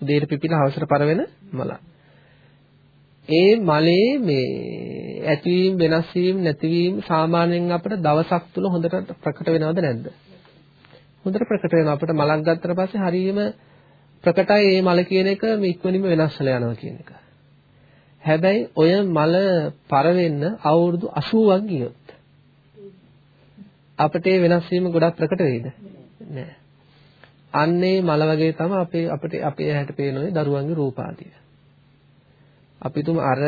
උදේට පිපිලා හවසට පරවෙන මලක්. ඒ මලේ මේ ඇතිවීම වෙනස් වීම නැතිවීම සාමාන්‍යයෙන් අපිට දවසක් තුල හොඳට ප්‍රකට වෙනවද නැද්ද? හොඳට ප්‍රකට වෙනවා. අපිට මලක් ගත්තට පස්සේ හරියම ප්‍රකටයි මේ මල කියන එක මේ ඉක්මනින්ම වෙනස් වෙලා යනවා කියන එක. හැබැයි ඔය මල පර වෙන්න අවුරුදු 80ක් ගියොත් අපිට වෙනස් වීම ගොඩක් ප්‍රකට වෙයිද? නෑ. අන්නේ මල වගේ තමයි අපේ අපිට අපේ ඇහැට පේන ඔය දරුවන්ගේ රූපාදිය. අපි තුම අර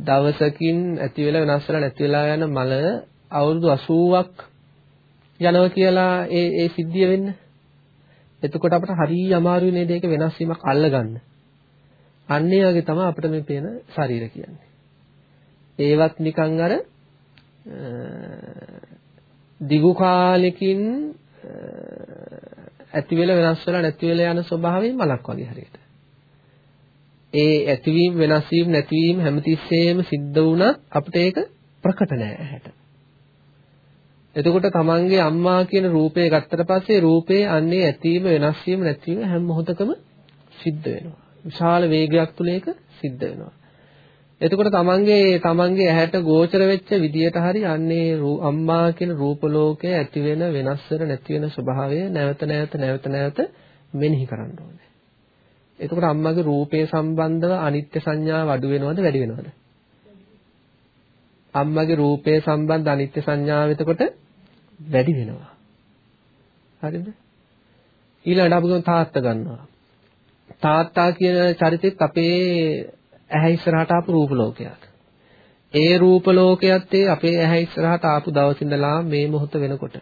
දවසකින් ඇති වෙලා වෙනස් වෙලා නැති වෙලා යන මල අවුරුදු 80ක් යනවා කියලා ඒ ඒ සිද්ධිය වෙන්න. එතකොට අපට හරිය අමාරුයි නේද ඒක වෙනස් වීමක් අල්ලගන්න. අන්නේ වගේ තමයි අපිට මේ පේන ශරීර කියන්නේ. ඒවත් නිකන් අර දිගු කාලෙකින් ඇති වෙලා වෙනස් වෙලා නැති වෙලා යන ස්වභාවයෙන් මලක් වගේ හරියට. ඒ ඇතිවීම වෙනස් වීම නැතිවීම හැමතිස්සෙම සිද්ධ වුණත් අපිට ඒක ප්‍රකට නෑ ඇහැට. එතකොට තමන්ගේ අම්මා කියන රූපය ගත්තට පස්සේ රූපේ අන්නේ ඇතිවීම වෙනස් වීම නැතිවීම හැම මොහොතකම සිද්ධ වෙනවා. විශාල වේගයක් තුල ඒක සිද්ධ වෙනවා. එතකොට තමන්ගේ තමන්ගේ ඇහැට ගෝචර වෙච්ච විදියට හරි අන්නේ අම්මා කියන රූප ලෝකයේ ඇති වෙන වෙනස් වෙන නැති වෙන ස්වභාවය නැවත නැවත නැවත නැවත මෙනෙහි කරන්න ඕනේ. එතකොට අම්මගේ රූපය සම්බන්ධව අනිත්‍ය සංඥාව අඩු වෙනවද වැඩි වෙනවද? අම්මගේ රූපය සම්බන්ධ අනිත්‍ය සංඥාව එතකොට වැඩි වෙනවා. හරිද? ඊළඟට අපි ගමු තාත්තා ගන්නවා. තාත්තා කියන චරිතෙත් අපේ ඇහැ ඉස්සරහට ආපු රූප ලෝකයක්. ඒ රූප ලෝකයේත් ඒ අපේ ඇහැ ඉස්සරහට ආපු දවස් ඉඳලා මේ මොහොත වෙනකොට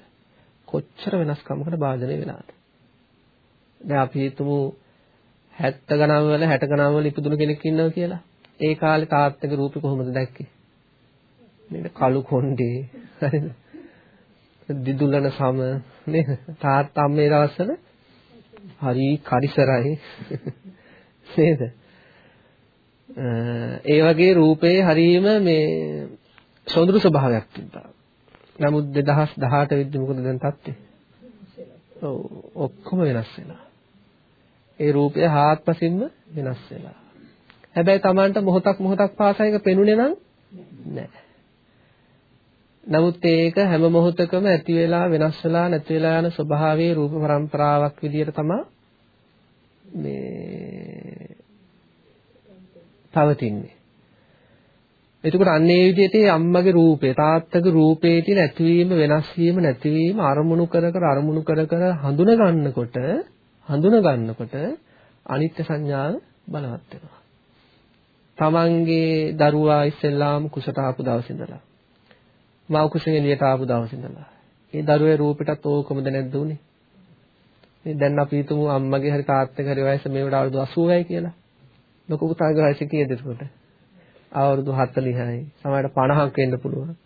කොච්චර වෙනස්කමකට භාජනය වෙලාද? දැන් අපි හිතමු 70 ගණන් වල 60 ගණන් වල ඉපදුණු කෙනෙක් ඉන්නවා කියලා. ඒ කාලේ තාත්තගේ රූපේ කොහොමද දැක්කේ? නේද? කළු කොණ්ඩේ හරිද? දිදුලන සම නේද? තාත්තා මේ දවස්වල හරි කරිසරයි නේද? ඒ වගේ රූපේ හරීම මේ සොඳුරු ස්වභාවයක් තිබ්බා. නමුත් 2018 වෙද්දි මොකද දැන් තත්ත්වය? ඔව් ඔක්කොම වෙනස් වෙනවා. ඒ රූපය හාත්පසින්ම වෙනස් වෙලා. හැබැයි Tamanට මොහොතක් මොහොතක් පාසා එක පෙනුනේ නම් නැහැ. නමුත් ඒක හැම මොහොතකම ඇති වෙලා වෙනස් වෙලා නැති වෙලා යන ස්වභාවයේ රූප પરම්පරාවක් විදියට තමයි මේ පවතින්නේ. එතකොට අන්න ඒ විදිහට අම්මගේ රූපේ තාත්තගේ රූපේ තියෙන ඇතිවීම වෙනස් වීම නැතිවීම අරමුණු කර කර අරමුණු කර කර හඳුන ගන්නකොට හඳුන ගන්නකොට අනිත්‍ය සංඥාව බලවත් වෙනවා. තමන්ගේ දරුවා ඉස්සෙල්ලාම කුසට ආපු දවසේ ඉඳලා මව කුසෙන් එළියට ආපු දවසේ ඉඳලා ඒ දරුවේ රූපෙටත් ඕකමද නැද්ද උනේ? මේ දැන් අපි හිතමු අම්මගේ හරි තාත්තගේ හරි වයස මේ වඩා අවුරුදු 80යි කියලා. ලොකු පුතාගේ වයස කීයද එතකොට? අවුරුදු 40යි. සමහරට 50ක් වෙන්න පුළුවන්.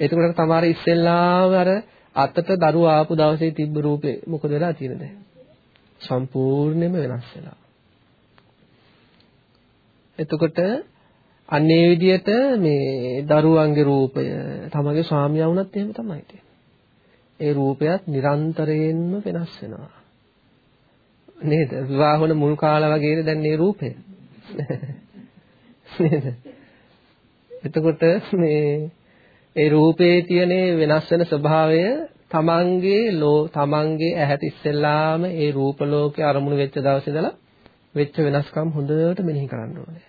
එතකොට තමයි ඉස්සෙල්ලාම අර අතට දරුවා ආපු දවසේ තිබ්බ රූපේ මොකද වෙලා තියෙන්නේ? සම්පූර්ණයෙන්ම වෙනස් වෙලා. එතකොට අන්නේ විදිහට මේ දරුවන්ගේ රූපය තමගේ ස්වාමියා වුණත් එහෙම තමයි තියෙන්නේ. ඒ රූපයත් නිරන්තරයෙන්ම වෙනස් වෙනවා. නේද? විවාහ වුණ මුල් කාල වගේනේ දැන් මේ රූපය. <laughs> නේද? එතකොට මේ ඒ රූපේ තියෙන වෙනස් වෙන ස්වභාවය තමන්ගේ ලෝ තමන්ගේ ඇහැට ඉස්සෙල්ලාම ඒ රූප ලෝකේ අරමුණු වෙච්ච දවසේ ඉඳලා වෙච්ච වෙනස්කම් හොඳට මෙනෙහි කරන්න ඕනේ.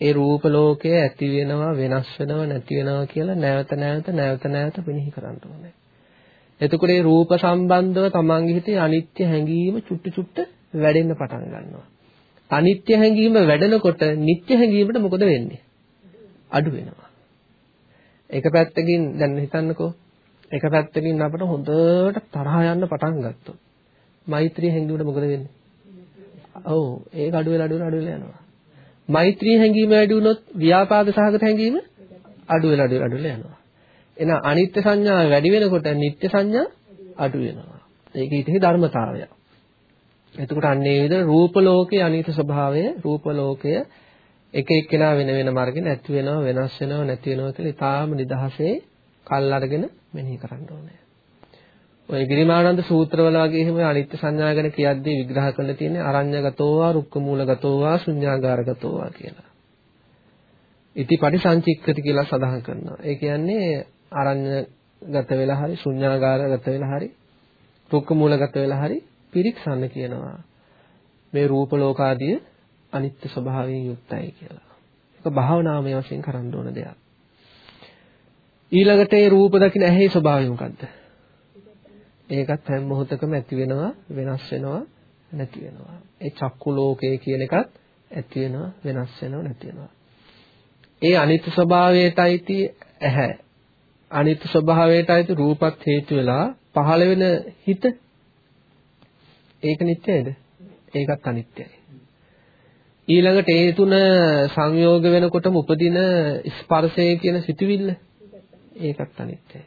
ඒ රූප ලෝකයේ ඇති වෙනවා වෙනස් වෙනවා නැති වෙනවා කියලා නැවත නැවත නැවත නැවත මෙනෙහි කරන්න ඕනේ. එතකොට මේ රූප සම්බන්ධව තමන්ගේ හිතේ අනිත්‍ය හැඟීම චුට්ටු චුට්ට වැඩෙන්න පටන් ගන්නවා. අනිත්‍ය හැඟීම වැඩෙනකොට නිට්ටය හැඟීමට මොකද වෙන්නේ? අඩු වෙනවා. එක පැත්තකින් දැන් හිතන්නකෝ එක පැත්තකින් අපිට හොඳට තරහ යන්න පටන් ගත්තොත් මෛත්‍රී හැඟීමට මොකද වෙන්නේ? ඔව් ඒක අඩු වෙලා අඩු වෙලා අඩු වෙලා යනවා. මෛත්‍රී හැඟීම වැඩි වුණොත් ව්‍යාපාද සහගත හැඟීම අඩු වෙලා අඩු වෙලා අඩු වෙලා යනවා. එහෙනම් අනිත්‍ය සංඥා වැඩි වෙනකොට නිත්‍ය සංඥා අඩු වෙනවා. ඒක ඊටේ ධර්මතාවය. එතකොට අන්නේ විදිහ රූප ලෝකයේ අනිත්‍ය ස්වභාවය රූප ලෝකය එක එක්කෙනා වෙන වෙන මාර්ගෙ නැති වෙනවා වෙනස් වෙනවා නැති වෙනවා කියලා ඊටාම නිදහසේ කල් අරගෙන මෙනෙහි කරන්න ඕනේ. ඔය ගිරිමානන්ද සූත්‍රවල වගේ එහෙම අනිත්‍ය සංඥා ගැන කියද්දී විග්‍රහ කරලා තියෙන්නේ අරඤ්‍යගතෝවා රුක්කමූලගතෝවා ශුඤ්ඤාගාරගතෝවා කියලා. ඉති පටිසංචික්කති කියලා සඳහන් කරනවා. ඒ කියන්නේ අරඤ්‍යගත වෙලා හරි ශුඤ්ඤාගාරගත වෙලා හරි රුක්කමූලගත වෙලා හරි පිරික්සන්න කියනවා. මේ රූප ලෝකාදී අනිත්‍ය ස්වභාවයෙන් යුක්තයි කියලා. ඒක භාවනාමය වශයෙන් කරන්න ඕන දෙයක්. ඊළඟට ඒ රූප දකින්න ඇහි ස්වභාවය මොකද්ද? ඒකත් හැම මොහොතකම ඇති වෙනවා වෙනස් වෙනවා නැති වෙනවා. ඒ චක්කු ලෝකය කියන එකත් ඇති වෙනවා වෙනස් වෙනවා නැති වෙනවා. ඒ අනිත්‍ය ස්වභාවයටයි ඇහැ. අනිත්‍ය ස්වභාවයටයි රූපත් හේතු වෙලා පහළ වෙන හිත. ඒක නිට්ටයද? ඒකත් අනිත්‍යයි. ඊළඟට ඒ තුන සංයෝග වෙනකොටම උපදින ස්පර්ශය කියන සිතුවිල්ල ඒකත් අනිත්‍යයි.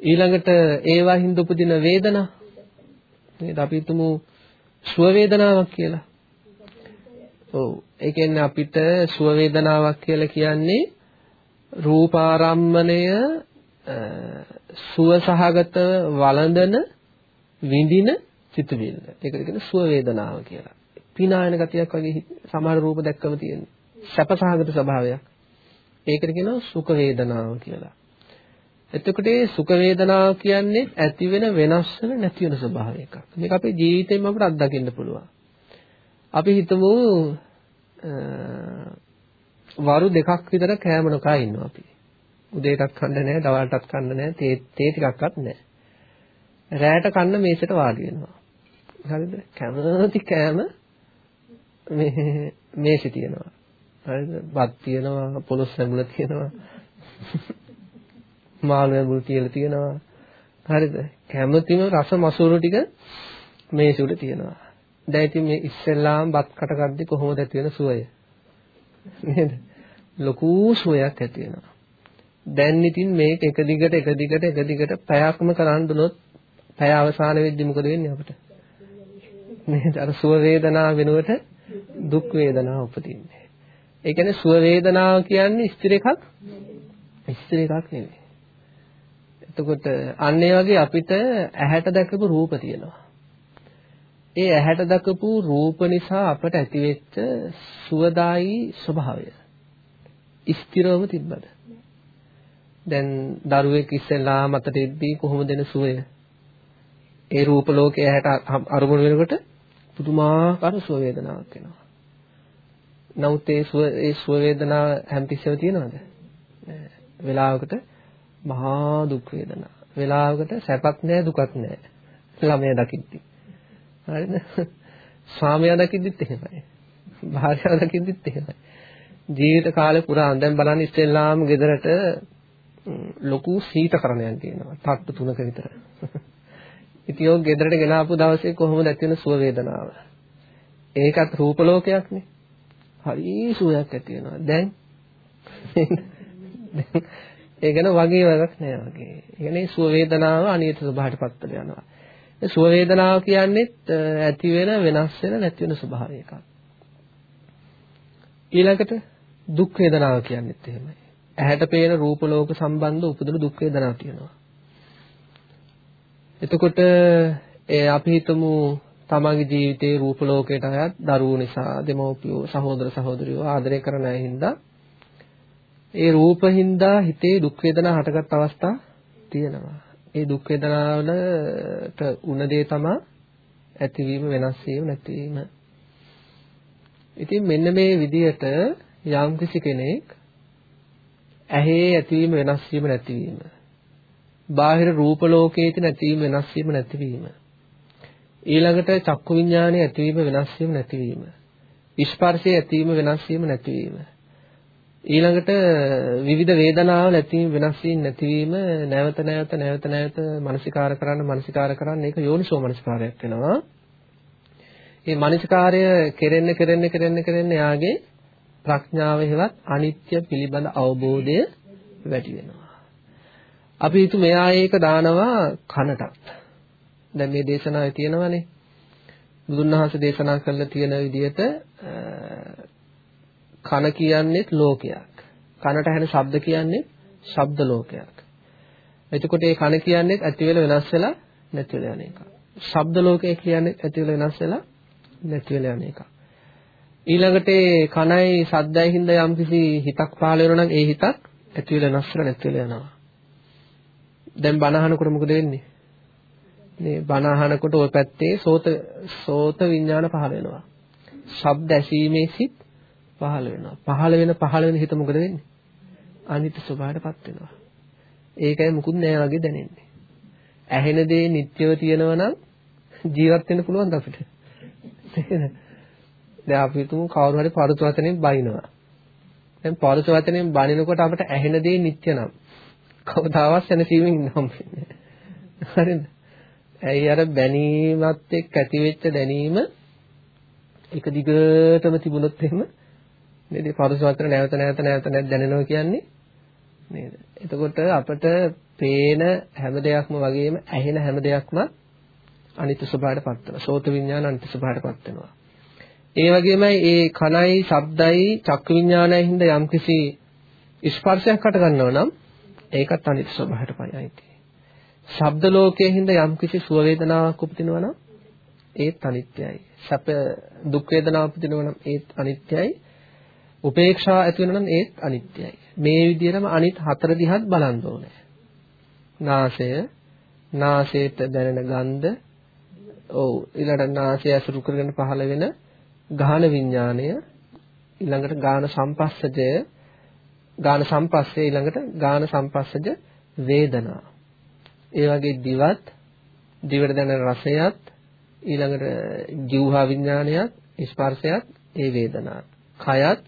ඊළඟට ඒවා හින්ද උපදින වේදනා නේද අපි හිතමු සුව වේදනාවක් කියලා. ඔව් ඒ කියන්නේ අපිට සුව වේදනාවක් කියලා කියන්නේ රූපාරම්මණය සුව සහගත වළඳන විඳින සිතුවිල්ල. ඒකට කියන්නේ සුව වේදනාව කියලා. පිනායන ගතියක් වගේ සමහර රූප දැක්කම තියෙන. සැපසහගත ස්වභාවයක්. ඒකට කියනවා සුඛ වේදනාව කියලා. එතකොට මේ සුඛ වේදනාව කියන්නේ ඇති වෙන වෙනස් වෙන නැති වෙන ස්වභාවය එකක්. මේක අපේ ජීවිතේම අපිට අත්දකින්න පුළුවන්. අපි හිතමු වරු දෙකක් විතර කෑම නොකා ඉන්නවා අපි. උදේටත් කන්න නැහැ, දවල්ටත් කන්න නැහැ, තේ තේ ටිකක්වත් නැහැ. රැයට කන්න මේසෙට වාඩි වෙනවා. හරිද? කැමති කෑම මේ මේසෙ තියෙනවා. හරිද? බත් තියෙනවා, පොළොස් සැඹුල තියෙනවා. මාළු ඇඹුල් තියලා තියෙනවා. හරිද? කැමතිම රස මසුරු ටික මේසෙ උඩ තියෙනවා. දැන් ඉතින් මේ ඉස්සෙල්ලාම බත් කට ගද්දි කොහොමද ඇති වෙන සුවය? නේද? ලොකු සුවයක් ඇති වෙනවා. දැන් ඉතින් මේක එක දිගට එක දිගට එක දිගට පැයක්ම කරන් දුනොත් පැය අවසාන වෙද්දි මොකද වෙන්නේ අපිට? නේද? අර සුව වේදනාව වෙනුවට දුක් වේදනාව උපදින්නේ. ඒ කියන්නේ සුව වේදනාව කියන්නේ ස්ථිර එකක් ස්ථිර එකක් නෙවෙයි. එතකොට අන්න ඒ වගේ අපිට ඇහැට දැකපු රූප තියෙනවා. ඒ ඇහැට දැකපු රූප නිසා අපට ඇතිවෙච්ච සුවදායි ස්වභාවය ස්ථිරවම තිබ්බද? දැන් දරුවෙක් ඉස්සෙල්ලා මතට එද්දී කොහොමද එන සුවය? ඒ රූප ලෝකයේ ඇහැට අරමුණු වෙනකොට පුදුමාකාර සුව වේදනාවක් එනවා. නමුත් ඒ සුව ඒ සුව වේදනාව හැමතිස්සෙම තියෙනවද? නෑ. වෙලාවකට මහා දුක් වේදනා. වෙලාවකට සැපක් නෑ දුකක් නෑ. ළමයා දකිද්දි. හරිද? ස්වාමියා දකිද්දිත් එහෙමයි. භාර්යාව දකිද්දිත් එහෙමයි. ජීවිත කාලේ පුරා දැන් බලන්න ඉස්සෙල්ලාම ගෙදරට ලොකු සීතකරණයක් තියෙනවා. තට්ටු තුනක විතර. ඉතින් ඔය ගෙදරට ගෙන ආපු දවසේ කොහොමද ඇති වෙන සුව වේදනාව? ඒකත් රූප ලෝකයක්නේ. හරි සුවයක් ඇති වෙනවා. දැන් ඒ ගැන වගේ වැඩක් නෑ වගේ. ඒ කියන්නේ සුව වේදනාව අනියත ස්වභාවයටපත් වෙලා යනවා. ඒ සුව වේදනාව කියන්නේ ඇති වෙන වෙනස් වෙන නැති වෙන ස්වභාවය එකක්. ඊළඟට දුක් වේදනාව කියන්නේත් එහෙමයි. ඇහැට පේන රූප ලෝක සම්බන්ධ උපදින දුක් වේදනාවක් තියෙනවා. එතකොට ඒ අපි හිතමු තමන්ගේ ජීවිතේ රූප ලෝකයට අයත් දරුවෝ නිසා දෙමව්පියෝ සහෝදර සහෝදරියෝ ආදරය කරන අය හින්දා ඒ රූපහින්දා හිතේ දුක් වේදනා හටගත් අවස්ථා තියෙනවා. ඒ දුක් වේදනාවලට උන දේ තමයි ඇතිවීම වෙනස් වීම නැතිවීම. ඉතින් මෙන්න මේ විදිහට යම්කිසි කෙනෙක් ඇහි ඇතිවීම වෙනස් වීම නැතිවීම බාහිර රූප ලෝකයේ තියෙන ඇතිවීම වෙනස් වීම නැතිවීම ඊළඟට චක්කු විඥානයේ ඇතිවීම වෙනස් වීම නැතිවීම ස්පර්ශයේ ඇතිවීම වෙනස් වීම නැතිවීම ඊළඟට විවිධ වේදනාවල් ඇතිවීම වෙනස් වීම නැතිවීම නැවත නැවත නැවත නැවත මනසිකාර කරන්න මනසිකාර කරන්න ඒක යෝනිසෝ මනසිකාරයක් වෙනවා මේ මනසිකාර්ය කෙරෙන්න කෙරෙන්න කෙරෙන්න කෙරෙන්න යාගේ ප්‍රඥාව හේවත් අනිත්‍ය පිළිබඳ අවබෝධය වැඩි වෙනවා. අපි හිතු මෙයා ඒක දානවා කනටත්. දැන් මේ දේශනාවේ තියෙනවානේ. බුදුන් වහන්සේ දේශනා කළා තියෙන විදිහට කන කියන්නේත් ලෝකයක්. කනට ඇහෙන ශබ්ද කියන්නේ ශබ්ද ලෝකයක්. එතකොට මේ කන කියන්නේ ඇති වෙලා වෙනස් වෙලා නැති වෙලා යන එක. ශබ්ද ලෝකය කියන්නේ ඇති වෙලා වෙනස් වෙලා නැති වෙලා යන එක. ඊළඟට ඒ කනයි ශබ්දයි හින්දා යම්කිසි හිතක් පහළ වෙනවා නම් ඒ හිතක් ඇති වෙලා වෙනස් වෙලා නැති වෙලා යනවා. දැන් බණ අහනකොට මොකද වෙන්නේ? මේ බණ අහනකොට ওই පැත්තේ සෝත සෝත විඥාන පහළ වෙනවා. ශබ්ද ඇසීමේ සිත් පහළ වෙනවා. පහළ වෙන පහළ වෙන හිත මොකද වෙන්නේ? අනිත්‍ය ස්වභාවයටපත් වෙනවා. ඒකයි මුකුත් නෑ වගේ දැනෙන්නේ. ඇහෙන දේ නිට්ටයව තියෙනවා නම් ජීවත් වෙන්න පුළුවන්ද අපිට? දැන් අපි තුමු කවුරු හරි පරුත වචනෙන් බයිනවා. දැන් පරුත වචනෙන් බනිනකොට අපිට ඇහෙන දේ නිට්ටය නම් කවදාවත් සැනසීමෙන් ඉන්න හම්බෙන්නේ නැහැ. හරිද? ඇයි අර බැනීමත් එක්ක ඇතිවෙච්ච දැනීම එක දිගටම තිබුණොත් එහෙම නේද? පරුස වචන නැවත නැවත නැවත නැවත දැනෙනවා කියන්නේ නේද? එතකොට අපිට පේන හැම දෙයක්ම වගේම ඇහෙන හැම දෙයක්ම අනිත්‍ය ස්වභාවයටපත් වෙනවා. සෝත විඥාන අනිත්‍ය ස්වභාවයටපත් වෙනවා. ඒ වගේමයි ඒ කනයි, ශබ්දයි, චක්ක විඥානයි හින්දා යම්කිසි ස්පර්ශයක් හට ගන්නවා නම් ඒකත් අනිත්‍ය ස්වභාවයටපයි. ශබ්ද ලෝකයේ හින්දා යම්කිසි සුව වේදනාවක් උපදිනවා නම් ඒත් අනිත්‍යයි. සැප දුක් වේදනාවක් උපදිනවා නම් ඒත් අනිත්‍යයි. උපේක්ෂා ඇති වෙනවා නම් ඒත් අනිත්‍යයි. මේ විදිහටම අනිත් හතර දිහත් බලන්න ඕනේ. නාසය, නාසයට දැනෙන ගන්ධ, ඔව් ඊළඟට නාසය ඇසුරු කරගෙන පහළ වෙන ගාහන විඥාණය, ඊළඟට ගාන සම්පස්සජය, ගාන සම්පස්සේ ඊළඟට ගාන සම්පස්සජ වේදනා. ඒ වගේ දිවත්, දිවට දැනෙන රසයත්, ඊළඟට ජීවහා විඥානයත්, ස්පර්ශයත්, ඒ වේදනාත්. කයත්,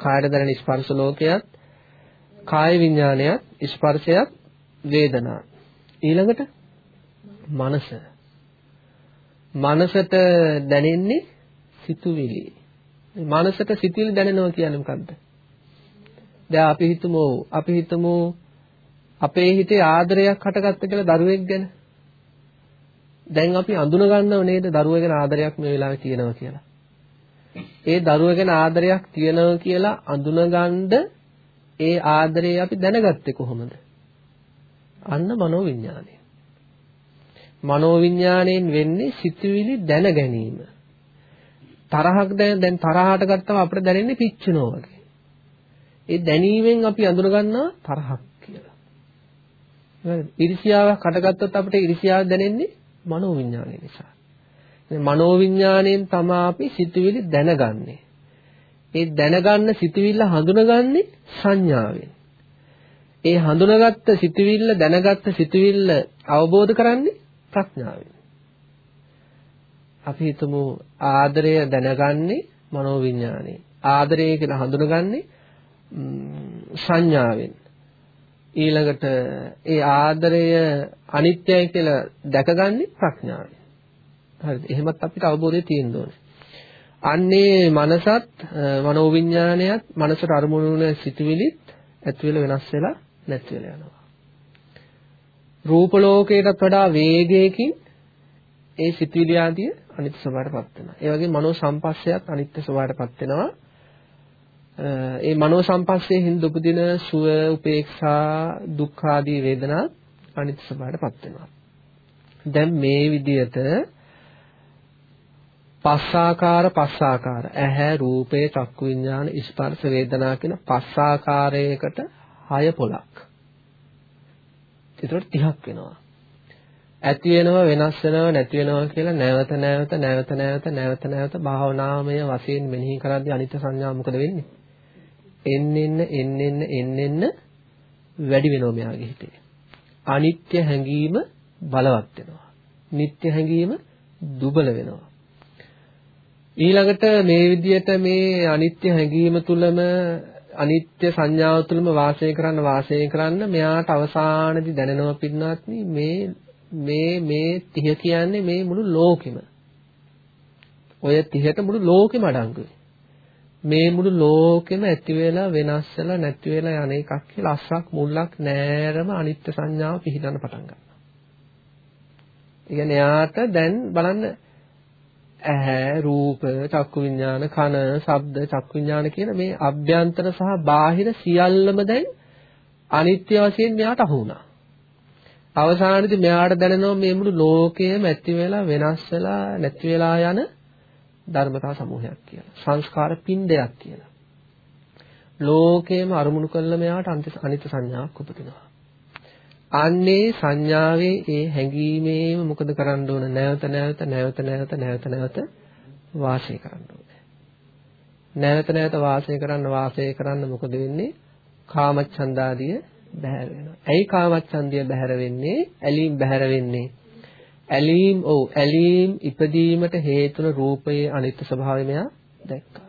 කායයට දැනෙන ස්පර්ශ ලෝකයත්, කාය විඥානයත් ස්පර්ශයත් වේදනා ඊළඟට මනස. මනසට දැනෙන්නේ සිතුවිලි. මනසට සිතුවිලි දැනෙනවා කියන්නේ මොකද්ද? දැන් අපි හිතමු අපි හිතමු අපේ හිතේ ආදරයක් හටගත්ත කියලා දරුවෙක් ගැන දැන් අපි අඳුන ගන්නව නේද දරුවා ගැන ආදරයක් මේ වෙලාවේ තියෙනවා කියලා ඒ දරුවා ගැන ආදරයක් තියෙනවා කියලා අඳුනගන්න ඒ ආදරේ අපි දැනගත්තේ කොහොමද? අන්න මනෝවිඤ්ඤාණය. මනෝවිඤ්ඤාණයෙන් වෙන්නේ සිතුවිලි දැන ගැනීම. තරහක් දැන් දැන් තරහට ගත්තම අපිට දැනෙන්නේ පිච්චෙනවා වගේ. ඒ දැනීමෙන් අපි අඳුනගන්නවා තරහක් කියලා. හරිද? ඉරිසියාවක් හටගත්තොත් අපිට ඉරිසියාව දැනෙන්නේ මනෝවිඤ්ඤාණය නිසා. මනෝවිඤ්ඤාණයෙන් තමයි අපි සිතුවිලි දැනගන්නේ. ඒ දැනගන්න සිතුවිල්ල හඳුනගන්නේ සංඥාවෙන්. ඒ හඳුනාගත්ත සිතුවිල්ල දැනගත්ත සිතුවිල්ල අවබෝධ කරන්නේ ප්‍රඥාවෙන්. අපි හිතමු ආදරය දැනගන්නේ මනෝවිඤ්ඤාණයෙන්. ආදරය කියලා හඳුනගන්නේ සංඥාවෙන්. ඊළඟට ඒ ආදරය අනිත්‍යයි කියලා දැකගන්නේ ප්‍රඥාවෙන්. හරිද? එහෙමත් අපිට අවබෝධය තියෙන්න ඕනේ. අන්නේ මනසත් මනෝවිඤ්ඤාණයත් මනසට අරමුණු වන සිතුවිලිත් ඇති වෙලා වෙනස් වෙලා නැති වෙලා යනවා. රූප ලෝකයටත් වඩා වේගයකින් ඒ සිතුවිලි ආදිය අනිත්‍ය ස්වභාවයටපත් වෙනවා. ඒ වගේම මනෝ සම්පස්සයත් අනිත්‍ය ස්වභාවයටපත් වෙනවා. ඒ මනෝ සම්පස්සේ හින්දු උපදින සුව, උපේක්ෂා, දුක්ඛ ආදී වේදනා අනිත්‍ය ස්වභාවයටපත් වෙනවා. දැන් මේ විදිහට පස්සාකාර පස්සාකාර ඇහැ රූපේ චක්කු විඥාන ස්පර්ශ වේදනා කියන පස්සාකාරයකට හය පොලක්. ඒතර 30ක් වෙනවා. ඇති වෙනව වෙනස් වෙනව නැති වෙනව කියලා නැවත නැවත නැවත නැවත නැවත නැවත භාවනාමය වශයෙන් මෙනෙහි කරද්දී අනිත්‍ය සංඥා මොකද වෙන්නේ? එන්නෙන්න එන්නෙන්න එන්නෙන්න වැඩි වෙනවා මෙයාගේ හිතේ. අනිත්‍ය හැඟීම බලවත් වෙනවා. නිට්ටය හැඟීම දුබල වෙනවා. ඊළඟට මේ විදිහට මේ අනිත්‍ය හැඟීම තුලම අනිත්‍ය සංඥාව තුලම වාසය කරන්න වාසය කරන්න මෙයාට අවසානයේදී දැනෙනවා පින්නත් මේ මේ මේ තිහ කියන්නේ මේ මුළු ලෝකෙම ඔය 30ට මුළු ලෝකෙම අඩංගුයි. මේ මුළු ලෝකෙම ඇති වෙලා වෙනස් වෙලා නැති වෙලා යන එකක් කියලා අස්සක් මුල්ලක් නෑරම අනිත්‍ය සංඥාව පිහිටන්න පටන් ගන්නවා. ඒ කියන්නේ යාට දැන් බලන්න ඇහැ රූප චක්කු විඥාන කන ශබ්ද චක්කු විඥාන කියන මේ අභ්‍යන්තර සහ බාහිර සියල්ලම දැන් අනිත්‍ය වශයෙන් මෙයාට අහු වුණා. අවසානයේදී මෙයාට දැනෙනවා මේ මුළු ලෝකයම ඇති වෙලා වෙනස් වෙලා නැති වෙලා යන ධර්මතා සමූහයක් කියලා. සංස්කාර පින්ඩයක් කියලා. ලෝකයම අරමුණු කළ මෙයාට අනිත්‍ය සංඥාවක් උපදිනවා. අන්නේ සංඥාවේ ඒ හැඟීමේම මොකද කරන්න ඕන නැවත නැවත නැවත නැවත නැවත නැවත වාසය කරන්න ඕනේ නැවත නැවත වාසය කරන්න වාසය කරන්න මොකද වෙන්නේ කාමච්ඡන්දාදිය බැහැර වෙනවා ඇයි කාමච්ඡන්දිය බැහැර වෙන්නේ ඇලීම් බැහැර වෙන්නේ ඇලීම් ඔව් ඇලීම් ඉපදීමට හේතුන රූපයේ අනිත්‍ය ස්වභාවය මෙයා දැක්කා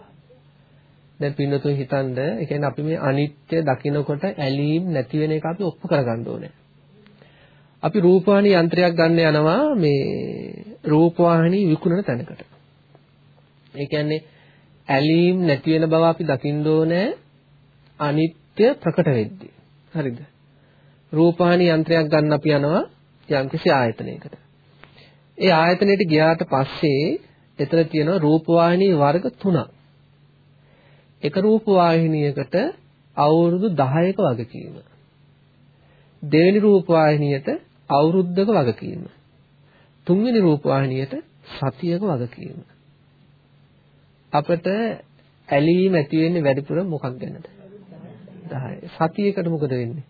දැන් පින්නතුන් හිතනද ඒ කියන්නේ අපි මේ අනිත්‍ය දකිනකොට ඇලීම් නැති වෙන එක අපි ඔප්පු කරගන්න ඕනේ අපි රූපවාහිනී යන්ත්‍රයක් ගන්න යනවා මේ රූපවාහිනී විකුණන තැනකට. ඒ කියන්නේ ඇලීම් නැති වෙන බව අපි දකින්න ඕනේ අනිත්‍ය ප්‍රකට වෙද්දී. හරිද? රූපවාහිනී යන්ත්‍රයක් ගන්න අපි යනවා යම්කිසි ආයතනයකට. ඒ ආයතනයට ගියාට පස්සේ එතන තියෙනවා රූපවාහිනී වර්ග තුනක්. එක රූපවාහිනියකට අවුරුදු 10ක වගකීම. දෙවෙනි රූපවාහිනියට අවුරුද්දක වගකීම. තුන්වෙනි රූපවාහිනියට සතියක වගකීම. අපිට ඇලීම ඇති වෙන්නේ වැඩිපුර මොකක් ගැනද? 10. සතියකට මොකද වෙන්නේ?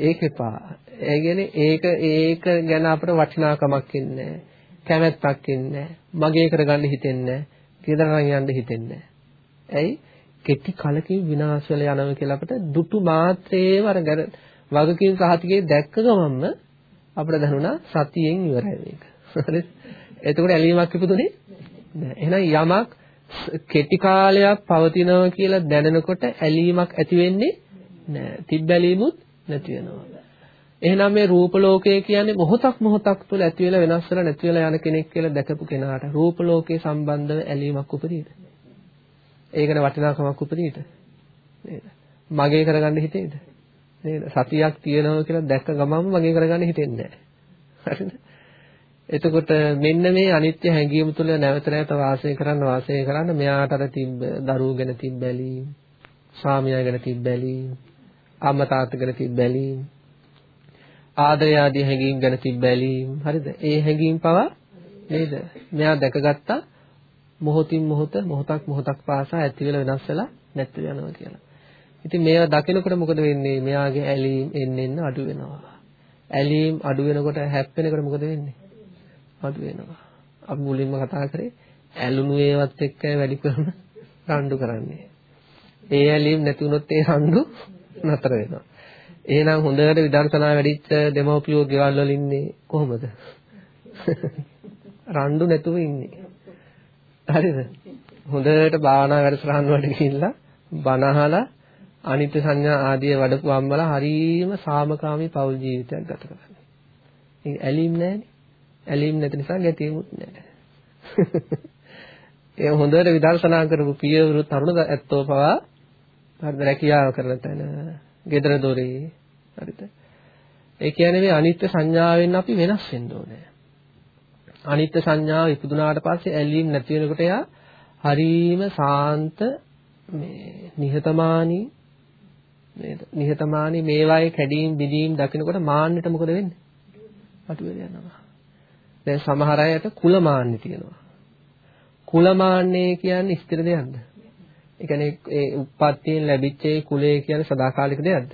ඒක එපා. ඒ කියන්නේ ඒක ඒක ගැන අපිට වටිනාකමක් ඉන්නේ කැමැත්තක් ඉන්නේ මගේ කරගන්න හිතෙන්නේ කීදරන් යන්න හිතෙන්නේ ඇයි කෙටි කලකින් විනාශ වෙලා යනවා කියලා අපිට දුටු මාත්‍රේම අර වගකීම් සහතිකයේ දැක්ක ගමන්ම අපිට දැනුණා සතියෙන් ඉවරයි මේක. හරිද? එතකොට ඇලීමක් ඉපදුනේ නෑ. එහෙනම් යමක් කෙටි කාලයක් පවතිනවා කියලා දැනෙනකොට ඇලීමක් ඇති වෙන්නේ නෑ. තිබ්බැලීමුත් නැති වෙනවා. එහෙනම් මේ රූප ලෝකය කියන්නේ මොහොතක් මොහොතක් තුළ ඇති වෙලා වෙනස් වෙලා නැති වෙලා යන කෙනෙක් කියලා දැකපු කෙනාට රූප ලෝකයේ සම්බන්ධව ඇලීමක් උපදීද? ඒකට වටිනාකමක් උපදීද? නේද? මගේ කරගන්න හිතේද? නේද? සතියක් තියෙනවා කියලා දැක්ක ගමන්ම මගේ කරගන්න හිතෙන්නේ නැහැ. හරිද? එතකොට මෙන්න මේ අනිත්‍ය හැඟීම තුළ නැවත නැවත වාසය කරන්න වාසය කරන්න මෙයාට අර තිබ්බ දරුවෝ ගැන තිබ්බ බැලීම්, ස්වාමියා ගැන තිබ්බ බැලීම්, අම්මා තාත්තා ගැන තිබ්බ බැලීම්, ආදරය ආදී හැඟීම් ගැන තිබ්බ බැලීම්, හරිද? ඒ හැඟීම් පවා නේද? මෙයා දැකගත්තා මොහොතින් මොහොත මොහොතක් මොහොතක් පාසා ඇති වෙලා වෙනස් වෙලා නැති වෙනවා කියලා. ඉතින් මේවා දකිනකොට මොකද වෙන්නේ? මෙයාගේ ඇලීම් එන්න එන්න අඩු වෙනවා. ඇලීම් අඩු වෙනකොට හැප්පෙනකොට මොකද වෙන්නේ? අඩු වෙනවා. අපි මුලින්ම කතා කරේ ඇලුණු ඒවත් එක්ක වැඩි කරන රණ්ඩු කරන්නේ. ඒ ඇලීම් නැති වුණොත් ඒ රණ්ඩු නතර වෙනවා. එහෙනම් හොඳට විදර්ශනා වැඩිච්ච දෙමව්පියෝ ගෙවල් වල ඉන්නේ කොහොමද? <laughs> රණ්ඩු නැතුව ඉන්නේ. හරිද? හොඳට භාවනා වැඩසටහන් වලට ගිහිල්ලා බණ අහලා අනිත්‍ය සංඥා ආදී වඩපු අම්මලා හරීම සාමකාමී පෞල් ජීවිතයක් ගත කරන්නේ. ඒ ඇලීම් නැහැනේ. ඇලීම් නැති නිසා ගැටීමුත් නැහැ. <laughs> ඒ හොඳට විදර්ශනා කරපු පියවරු තරුණ ඇත්තෝ පවා හරිද රැකියාව කරන තැන, gedara dore හරිද? ඒ කියන්නේ මේ අනිත්‍ය සංඥාවෙන් අපි වෙනස් වෙන්න ඕනේ. අනිත්‍ය සංඥාව ඉපදුනාට පස්සේ ඇලීම් නැති වෙනකොට එයා හරීම සාන්ත මේ නිහතමානී නේද? නිහතමානී මේවායේ කැඩීම් බිඳීම් දකිනකොට මාන්නයට මොකද වෙන්නේ? අටුවෙල යනවා. දැන් සමහර අයට කුල මාන්නේ තියෙනවා. කුල මාන්නේ කියන්නේ ස්ථිර දෙයක්ද? ඒ කියන්නේ ඒ උප්පත්තියෙන් ලැබිච්ච ඒ කුලය කියන්නේ සදාකාලික දෙයක්ද?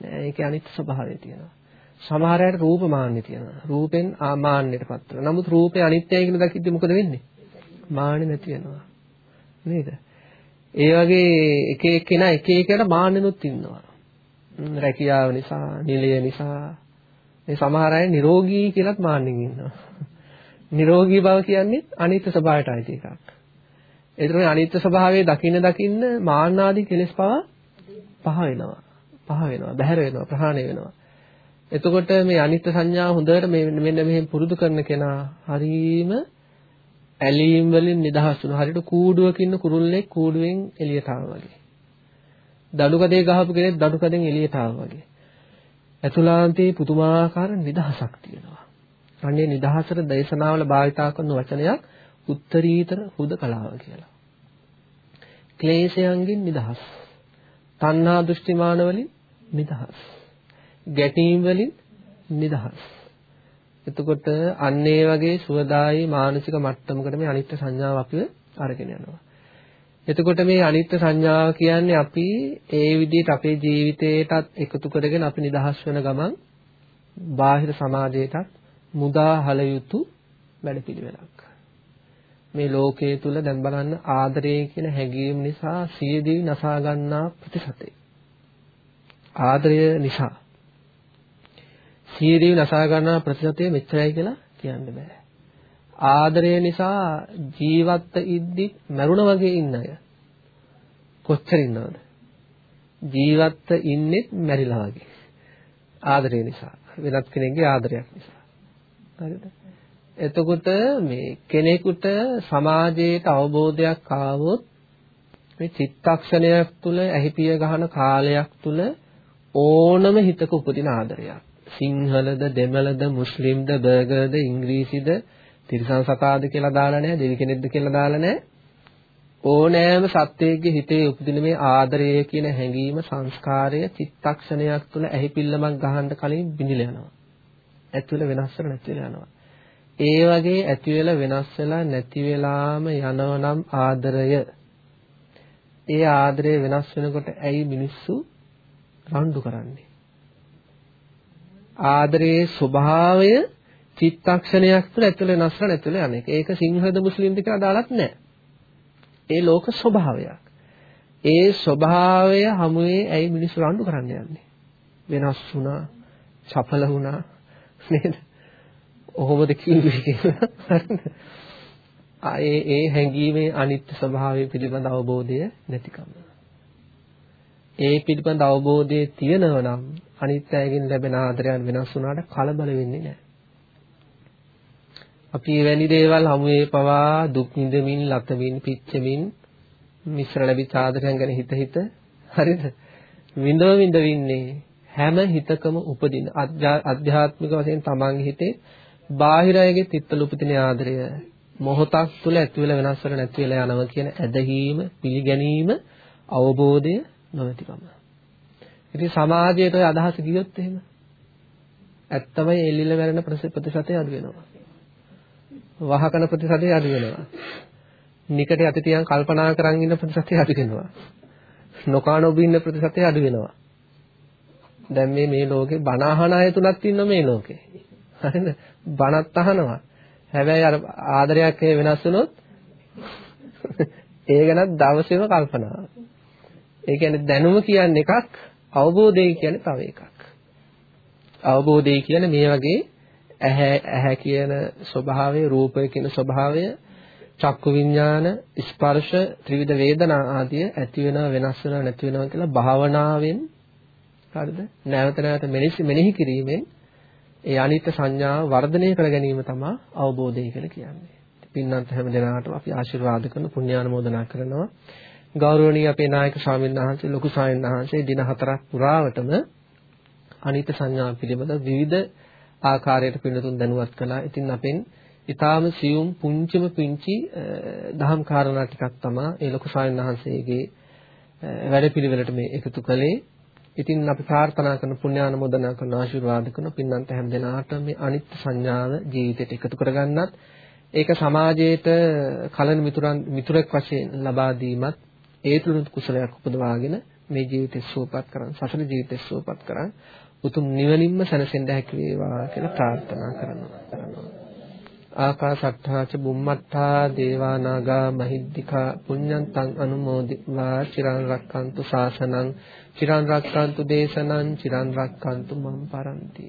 නෑ ඒකේ අනිත් ස්වභාවය තියෙනවා. සමහර අයට රූප මාන්නේ තියෙනවා. රූපෙන් ආමාන්නයටපත් වෙනවා. නමුත් රූපේ අනිත්‍යයි කියන දකිද්දි මොකද වෙන්නේ? මාන්නේ නැති වෙනවා. නේද? ඒ වගේ එක එක්කෙනා එක එකට මාන්නෙනුත් ඉන්නවා. රැකියාව නිසා, නිලය නිසා මේ සමහර අය නිරෝගී කියලාත් මාන්නෙන් ඉන්නවා. <laughs> නිරෝගී බව කියන්නේ අනිත්‍ය ස්වභාවයට අයිති එකක්. ඒතර මේ අනිත්‍ය ස්වභාවයේ දකින්න දකින්න මාන්නාදී කෙලෙස් පවා පහ වෙනවා. පහ වෙනවා, බැහැර වෙනවා, ප්‍රහාණය වෙනවා. එතකොට මේ අනිත්‍ය සංඥාව හොඳට මෙන්න මෙහෙම පුරුදු කරන කෙනා හරීම ඇලීම් වලින් නිදහස් වුණා. හරියට කූඩුවක ඉන්න කුරුල්ලෙක් කූඩුවෙන් එළියට ආවා වගේ. දඩු කඩේ ගහපු කෙනෙක් දඩු කඩෙන් එළියට ආවා වගේ. ඇතුළාන්තයේ පුදුමාකාර නිදහසක් තියෙනවා. අනේ නිදහසට දේශනාවල භාවිතා කරන වචනයක් උත්තරීතර හුදකලාව කියලා. ක්ලේශයන්ගෙන් නිදහස්. තණ්හා දෘෂ්ටිමාන වලින් නිදහස්. ගැටීම් වලින් නිදහස්. එතකොට අන්න ඒ වගේ සුවදායි මානසික මට්ටමකට මේ අනිත්‍ය සංඥාව අපිව අරගෙන යනවා. එතකොට මේ අනිත්‍ය සංඥාව කියන්නේ අපි ඒ විදිහට අපේ ජීවිතේටත් එකතු කරගෙන අපි නිදහස් වෙන ගමන් බාහිර සමාජයටත් මුදා හල යුතු වැඩපිළිවෙලක්. මේ ලෝකයේ තුල දැන් බලන්න ආදරය කියන හැඟීම නිසා සියදී නසා ගන්නා ප්‍රතිශතය. ආදරය නිසා සියදී නසා ගන්නා ප්‍රතිශතය මෙච්චරයි කියලා කියන්න බෑ. ආදරය නිසා ජීවත් ඉද්දි මරුණ වගේ ඉන්න අය කොච්චර ඉන්නවද? ජීවත් ඉන්නෙත් මැරිලා වගේ. ආදරය නිසා. වෙනත් කෙනෙක්ගේ ආදරයක් නිසා. හරිද? එතකොට මේ කෙනෙකුට සමාජයට අවබෝධයක් ආවොත් මේ චිත්තක්ෂණයක් තුළ ඇහිපිය ගහන කාලයක් තුළ ඕනම හිතක උපදින ආදරයක්. සිංහලද, දෙමළද, මුස්ලිම්ද, බර්ගර්ද, ඉංග්‍රීසිද, තිරිසන් සතාද කියලා දාලා නැහැ, දෙවි කෙනෙක්ද කියලා දාලා නැහැ. ඕනෑම සත්වයකගේ හිතේ උපදින මේ ආදරය කියන හැඟීම සංස්කාරය චිත්තක්ෂණයක් තුළ ඇහිපිල්ලමක් ගහන්න කලින් බිඳිලා යනවා. ඇතුළ වෙනස් වෙලා නැති වෙලා යනවා. ඒ වගේ ඇති වෙලා වෙනස් වෙලා නැති වෙලාම යනවනම් ආදරය. ඒ ආදරය වෙනස් වෙනකොට ඇයි මිනිස්සු රණ්ඩු කරන්නේ? ආදරයේ ස්වභාවය චිත්තක්ෂණයක් තුළ ඇතුළේ නැස්ර නැතුළේ යන්නේ ඒක සිංහද මුස්ලිම්ද කියලා දාලත් නැහැ. ඒ ලෝක ස්වභාවයක්. ඒ ස්වභාවය හැමුවේ ඇයි මිනිස්සු රණ්ඩු කරන්න යන්නේ? වෙනස් වුණා සඵල වුණා නේද? ඔහොමද කිව්වේ කියලා ඒ ඒ හැඟීමේ අනිත්‍ය ස්වභාවය පිළිබඳ අවබෝධය නැතිකම. ඒ පිළිබඳ අවබෝධය තියෙනව නම් අනිත්‍යයෙන් ලැබෙන ආදරයන් වෙනස් වුණාට කලබල වෙන්නේ නැහැ. අපි එවැනි දේවල් හමුවේ පවා දුක් විඳමින්, ලතමින්, පිච්චෙමින් මිශ්‍ර ලැබිච්ච ආදරයන් ගැන හිත හිත හරිද? විඳව විඳ වින්නේ හැම හිතකම උපදින අධ්‍යාත්මික වශයෙන් තමන්ගේ හිතේ බාහිර අයගේ තිත්තල උපදින ආදරය මොහොතක් තුළ ඇති වෙලා වෙනස් වෙලා නැති වෙලා යනවා කියන ඇදහිීම පිළිගැනීම අවබෝධය නොමැතිකම. ඉතින් සමාජයට ඔය අදහස ගියොත් එහෙම ඇත්තමයි එල්ලිල මැරෙන ප්‍රතිශතය අඩු වෙනවා. වහකන ප්‍රතිශතය අඩු වෙනවා. නිකට යටි තියන් කල්පනා කරන් ඉන්න ප්‍රතිශතය අඩු වෙනවා. නොකානොබ ඉන්න ප්‍රතිශතය අඩු වෙනවා. දැන් මේ මේ ලෝකේ බණ අහන අය තුනක් ඉන්න මේ ලෝකේ. හරිද? බණත් අහනවා. හැබැයි අර ආදරයක් වෙනස් වුණොත් ඒ ගැන දවසේම කල්පනා. ඒ කියන්නේ දැනුම කියන්නේ එකක්, අවබෝධය කියන්නේ තව එකක්. අවබෝධය කියන්නේ මේ වගේ ඇහැ ඇහැ කියන ස්වභාවය, රූපය කියන ස්වභාවය, චක්කු විඥාන, ස්පර්ශ, ත්‍රිවිධ වේදනා ආදී ඇති වෙනව වෙනස් වෙනව නැති වෙනව කියලා භාවනාවෙන් හරිද? නැවත නැවත මෙනෙහි කිරීමෙන් ඒ අනිත්‍ය සංඥාව වර්ධනය කර ගැනීම තමයි අවබෝධය කියලා කියන්නේ. පින්නන්ත හැම දිනාටම අපි ආශිර්වාද කරන පුණ්‍යානුමෝදනා කරනවා. ගෞරවනීය අපේ නායක ස්වාමීන් වහන්සේ ලොකු ස්වාමීන් වහන්සේ දින හතරක් පුරාවටම අනිත්‍ය සංඥා පිළිබඳ විවිධ ආකාරයට පිළිතුරු දැනුවත් කළා. ඉතින් අපෙන් ඊටාම සියුම් පුංචිම පුංචි දහම් කාරණා ටිකක් තමයි ඒ ලොකු ස්වාමීන් වහන්සේගේ වැඩපිළිවෙලට මේ එකතු කළේ. ඉතින් අපි ප්‍රාර්ථනා කරන පුණ්‍යානුමෝදනා කරන ආශිර්වාද කරන පින්නන්ත හැම දෙනාට මේ අනිත්‍ය සංඥාව ජීවිතයට එකතු කරගන්නත් ඒක සමාජයට කලන මිතුරන් මිතුරෙක් වශයෙන් ලබා දීමත් ඒ තුළ කුසලයක් උපදවාගෙන මේ ජීවිතය සුවපත් කරන් සසර ජීවිතය සුවපත් කරන් උතුම් නිවනින්ම සැනසෙන්න හැකි වේවා කියලා ප්‍රාර්ථනා කරනවා. ආකාසට්ඨා ච බුම්මට්ඨා දේවා නාග මහිද්దికා පුඤ්ඤන්තං අනුමෝදිත्वा චිරං රක්칸තු ශාසනං චිරන් රක්칸තු දේශනං චිරන් රක්칸තු මම් පරන්ති.